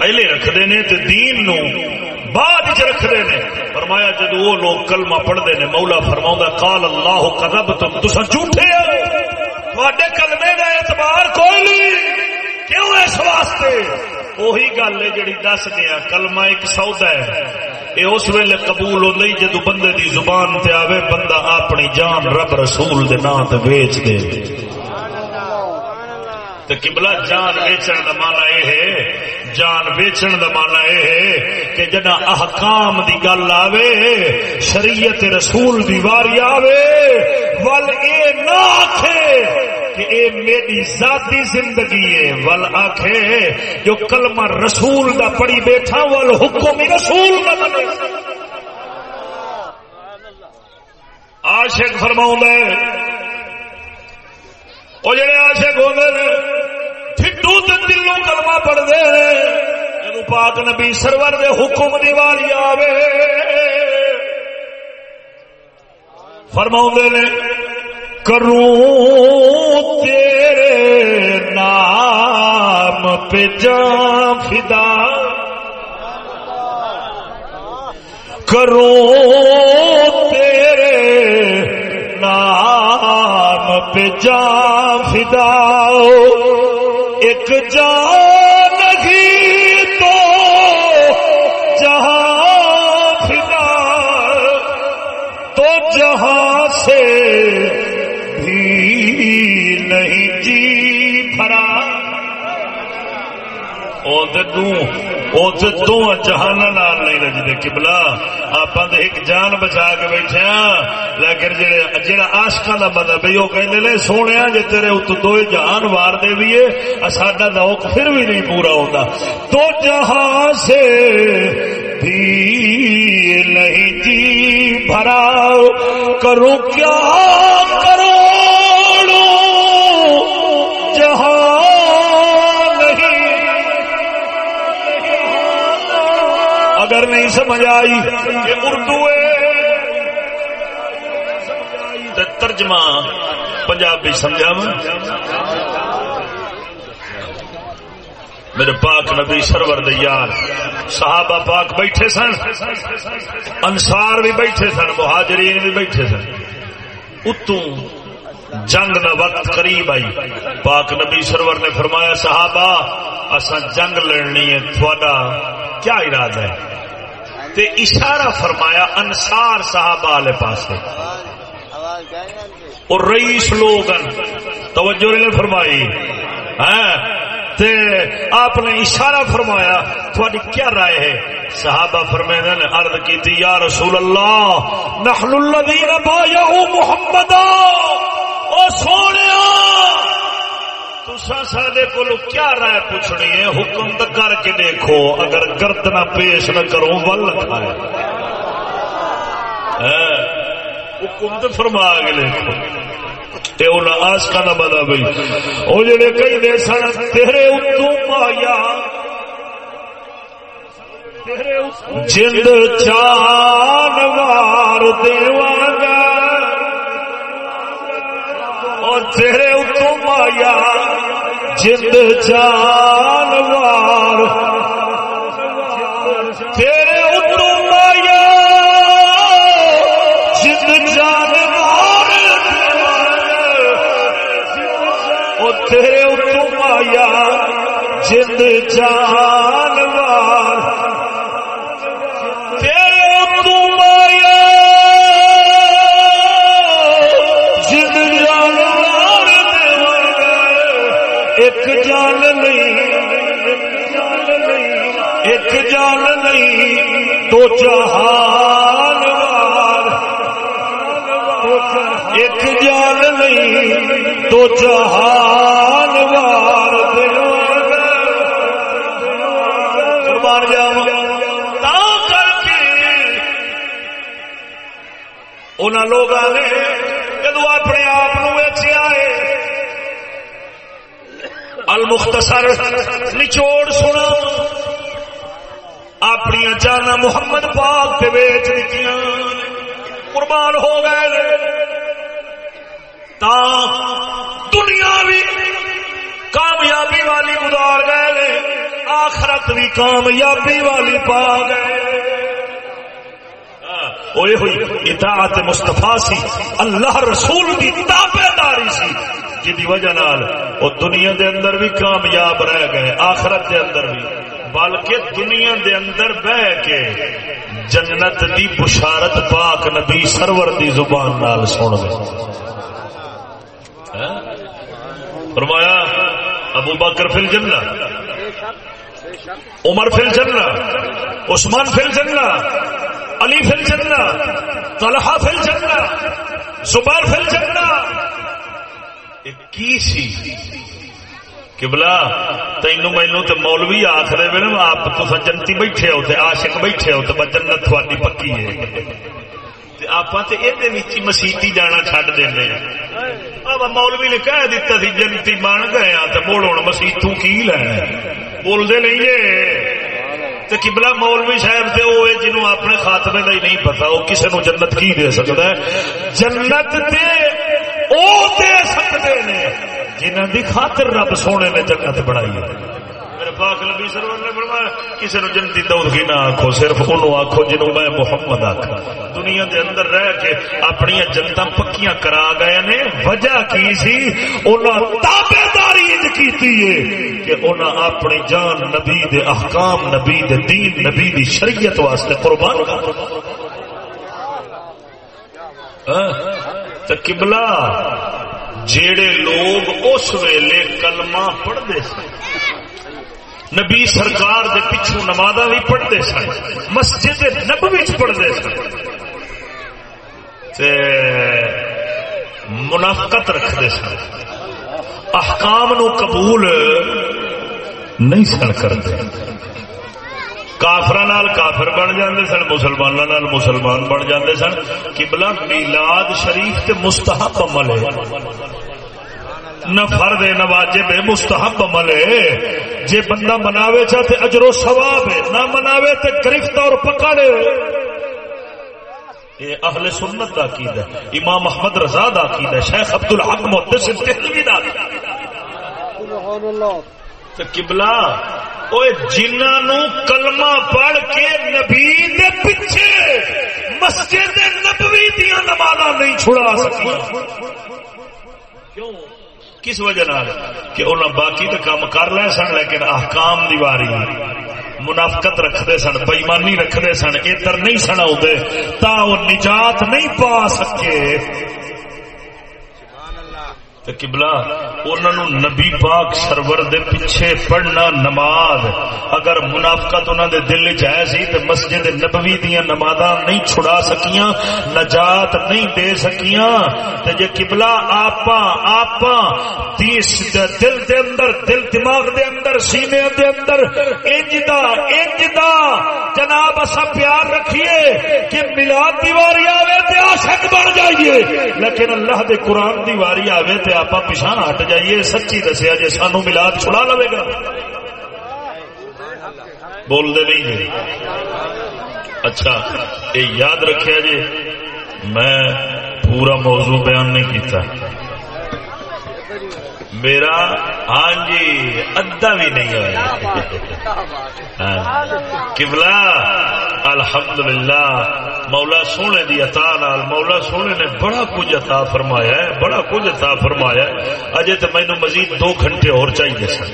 پہلے رکھتے ہیں تے دین نو بعد چ رکھتے ہیں فرمایا جب وہ لوگ کلمہ پڑھتے ہیں مولا فرما قال اللہ کدب تم تسا جھوٹے ہو۔ کلمے کا اعتبار کوئی نہیں۔ کیوں اس واسطے؟ وہی گل ہے جڑی دس دیا کلمہ ایک سودا ہے یہ اس ویلے قبول ہو نہیں جدو بندے دی زبان تے آوے بندہ اپنی جان رب رسول دے نام تے بیچ دے تو قبلہ جان ویچن کا مانا یہ ہے جان ویچن کا مانا یہ ہے کہ جنا احکام دی گل آوے شریعت رسول دی واری آوے ول اے نہ آکھے کہ اے میری ذاتی زندگی ہے، ول آکھے جو کلمہ رسول دا پڑی بیٹھا، ول حکم رسول دا بنے۔ عاشق فرماؤں میں وہ جڑے عاشق ہوندے نے ٹھڈو تے دلوں کلمہ پڑھدے نے پاک نبی سرور دے حکم دی واری آوے۔ فرماؤندے نے کروں تیرے نام پہ جان فدا۔ کروں تیرے نام پہ جان فدا۔ ایک جان دو جہان نال نہیں رجتے کبلا آپ ایک جان بچا کے بیٹھے ہاں۔ لیکن جہاں آشکا کا مطلب ہے وہ کہتے نے، سونے جی تیرے ات دو جہان وار دے بھی ساڈا دوک پھر بھی نہیں پورا ہوتا تو جہاں سے بھی نہیں جی بھرا کرو کیا کرو سمجھ آئی کہ اردو ترجمہ پنجابی سمجھا میرے پاک نبی سرور یار، صحابہ پاک بیٹھے سن، انصار بھی بیٹھے سن، مہاجرین بھی بیٹھے سن۔ اتوں جنگ دا وقت قریب آئی۔ پاک نبی سرور نے فرمایا، صحابہ اصا جنگ لڑنی ہے تھوڑا کیا ارادہ ہے؟ تے اشارہ فرمایا، انصار صحابہ والے پاس اور رئیس لوگ توجہ نے فرمائی۔ ہاں، تے آپ نے اشارہ فرمایا، تھوڑی کیا رائے ہے؟ صحابہ فرمے نے عرض کی تھی، یا رسول اللہ، نحن الذین بایعوا محمدا، او سونیا تسا سارے کو کیا رائے پوچھنی ہے؟ حکم تو کر کے دیکھو، اگر گردنا پیش نہ کرو ول کھائے۔ حکم تو فرما کے دیکھو۔ آسکا کا بتا بھائی وہ جڑے کئی دے سن، تیرے اتو مایا۔ جند چان وار دیوانا۔ اور تیرے اتو مایا۔ جند جانوار تیرے اتو مایا جند جانوار او تیرے اتو مایا جند جانوار ایک جان نہیں، ایک جان نہیں، دو جہان وار۔ ایک جان نہیں، دو جہان وار۔ قربان جاواں تا کر کے انہاں لوگاں نے المختصر، نچوڑ سنا۔ اپنی جانا محمد پاک کے ویچ دیتی قربان ہو گئے تا دنیا بھی کامیابی والی گزار گئے آخرت بھی کامیابی والی پا گئے۔ ہوئے ہوئی اطاعت مصطفیٰ سی، اللہ رسول کی تابے داری سی۔ جی وجہ نال وہ دنیا دے اندر بھی کامیاب رہ گئے، آخرت دے اندر بھی۔ بلکہ دنیا دے اندر بہ کے جنت دی بشارت پاک نبی سرور دی زبان نال سن گئے ہاں؟ فرمایا، ابو بکر فل جنہ عمر فل جنہ عثمان فل جنہ علی فل جنہ طلحہ فل جنہ زبیر فل جنہ کی سی کبلا تینو مینو تو مولوی آخر آپ تو جنتی بیٹھے ہو تے عاشق بیٹھے ہو تو جنت تھوڑی پکی ہے آپ مسیتی جانا چڈ دینا مولوی نے کہہ دیتا سی جنتی بن گئے تو مڑ ہوں مسیتوں کی لینا بولتے نہیں ہے کبلا مولوی صاحب سے وہ جنوب اپنے خاتمے کا ہی نہیں پتا وہ کسی نو جنت کی دے سکتا ہے جنت دے او دے سکتے نے جنہ دی خاطر رب سونے نے جنت بنائی ہے۔ میرے پاک نبی سرور نے فرمایا کسی جنتی دودھ نہ آخو صرف انہوں آخو جنہوں میں محمد آخا دنیا دے اندر رہ کے اپنی جنتا پکیاں کرا گئے نے، وجہ کی سی؟ انہوں تابے داری کیتی ہے کہ انہوں اپنی جان نبی دے احکام، نبی دے دین، نبی دی شریعت واسطے قربان کر۔ ہاں؟ قبلہ جیڑے لوگ اس ویلے کلمہ پڑھتے سن۔ نبی سرکار دے پچھو نماز بھی پڑھتے سن۔ مسجد نبوی پڑھتے سن۔ منافقت رکھتے سن۔ احکام نو قبول نہیں سن کرتے۔ کافر کافر بن جاندے سن مسلمانوں مسلمان بن جاندے سن۔ قبلہ میلاد شریف تے مستحب عمل ہے نہ فرد نہ واجب ہے، مستحب عمل ہے جے بندہ مناوے چاہتے اجر و ثواب ہے، نہ مناوے تے گرفت اور پکڑے یہ اہل سنت دا عقیدہ امام احمد رضا دا عقیدہ شیخ عبد الحق محدث دہلوی دا سبحان اللہ تے قبلہ جنہوں کلمہ پڑھ کے نبی دے پیچھے مسجد نبوی دیا نماز نہیں چھڑا سکی کیوں کس وجہ نال کہ انہوں باقی تو کام کر لے سن لیکن احکام دیواری منافقت رکھتے سن بےمانی رکھتے سن ادھر نہیں سن آتے تا وہ نجات نہیں پا سکے کبلا انہوں نبی پاک سرور دے پیچھے پڑھنا نماز۔ اگر منافقت انہوں دے دل چائے سی تو مسجد نبوی دیا نماز نہیں چھڑا سکیاں، نجات نہیں دے سکیاں، تے جے کبلا آپ آپ دل دے اندر، دل دماغ دے اندر، سینے دے اندر انج دا انج دا۔ جناب اسا پیار رکھیے کہ ملاد دیواری آوے تے عاشق بن جائیے، لیکن اللہ دے قرآن دیواری آوے تے آپ پچھا ہٹ جائیے سچی دسیا جی سانو ملاد چھڑا لو گا بول دے نہیں جی اچھا یہ یاد رکھیا جی میں پورا موضوع بیان نہیں کیتا میرا ہاں جی ادا بھی نہیں ہوا کبلا الحمدللہ، مولا سونے دی عطا نال، مولا سونے نے بڑا کچھ عطا فرمایا ہے، بڑا کچھ عطا فرمایا ہے۔ اجے تو مینو مزید دو گھنٹے اور چاہیے سن۔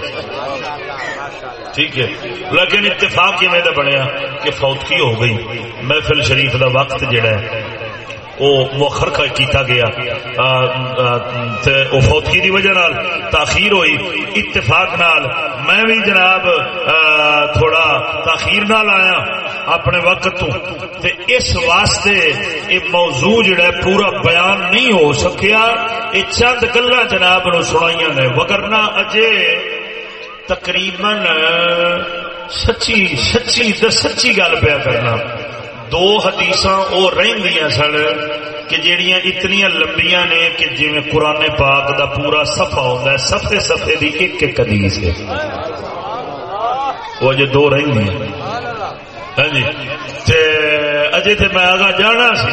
ٹھیک ہے۔ لیکن اتفاق میں بنیا کہ فوتگی ہو گئی۔ محفل شریف دا وقت جڑا ہے۔ وہ مؤخر کیتا گیا۔ وہ فوتگی دی وجہ نال تاخیر ہوئی۔ اتفاق نال میں بھی جناب تھوڑا تاخیر نال آیا اپنے وقت تو۔ تے اس واسطے یہ موضوع جڑا پورا بیان نہیں ہو سکیا۔ یہ چند گلا جناب نو سنائی نے۔ وگرنا اجے تقریباً سچی سچی تے سچی گل پیا کرنا۔ دو حدیثاں او رہن دیاں سن کہ جیڑیاں اتنی لمبیاں نے کہ جی قرآن پاک دا پورا صفحہ ہوتا ہے، صفحے صفحے دی ایک ایک حدیث ہے۔ وہ اجے دو رہن دیاں ہاں جی۔ تے اجے تے میں آگا جانا سی،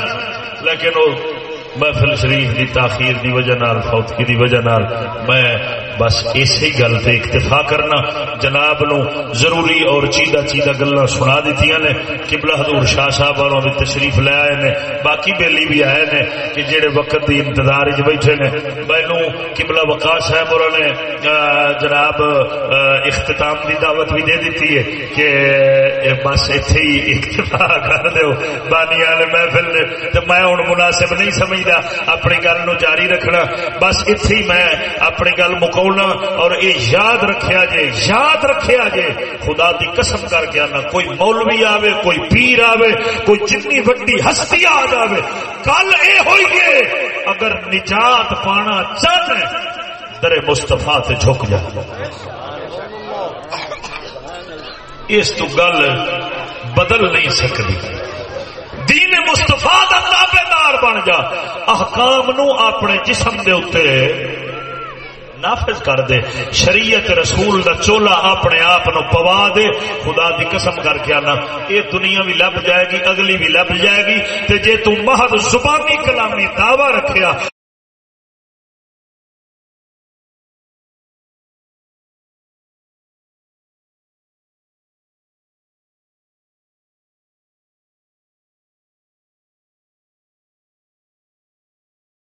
لیکن وہ محفل شریف دی تاخیر دی وجہ نال فوتگی دی وجہ نال میں بس اسی گل تے اکتفا کرنا جناب نو ضروری اور چیدہ چیدہ گلاں سنا دیتیاں نے، قبلہ حضور شاہ صاحب والوں بھی تشریف لے آئے نے، باقی بیلی بھی آئے نے کہ جڑے وقت دی انتظار وچ بیٹھے نے مینوں قبلہ وقاص صاحب اور نے جناب اختتام دی دعوت بھی دے دیتی ہے کہ بس ایتھے ہی اکتفا کر دیو، بانی والے محفل نے تے میں ہن مناسب نہیں سمجھ سمجھدا اپنی گل نو جاری رکھنا بس ایتھے ہی میں اپنی گل مکاؤنا اور اے یاد رکھیا جے یاد رکھیا جے خدا دی قسم کر کے آنا کوئی مولوی آوے کوئی پیر آوے کوئی جتنی وڈی ہستی آ جاوے کل اے ہوئی گے اگر نجات پانا چاہتے در مستفا تے جھک جا اس تو گل بدل نہیں سکتی دین مستفا دا تابے دار بن جا، احکام نو اپنے جسم دے اتے نافذ کر دے۔ شریعت رسول دا چولا اپنے آپ نو پوا دے۔ خدا دی قسم کر کے آنا، یہ دنیا بھی لب جائے گی، اگلی بھی لب جائے گی۔ تے جے تو محض زبانی کلامی دعوی رکھیا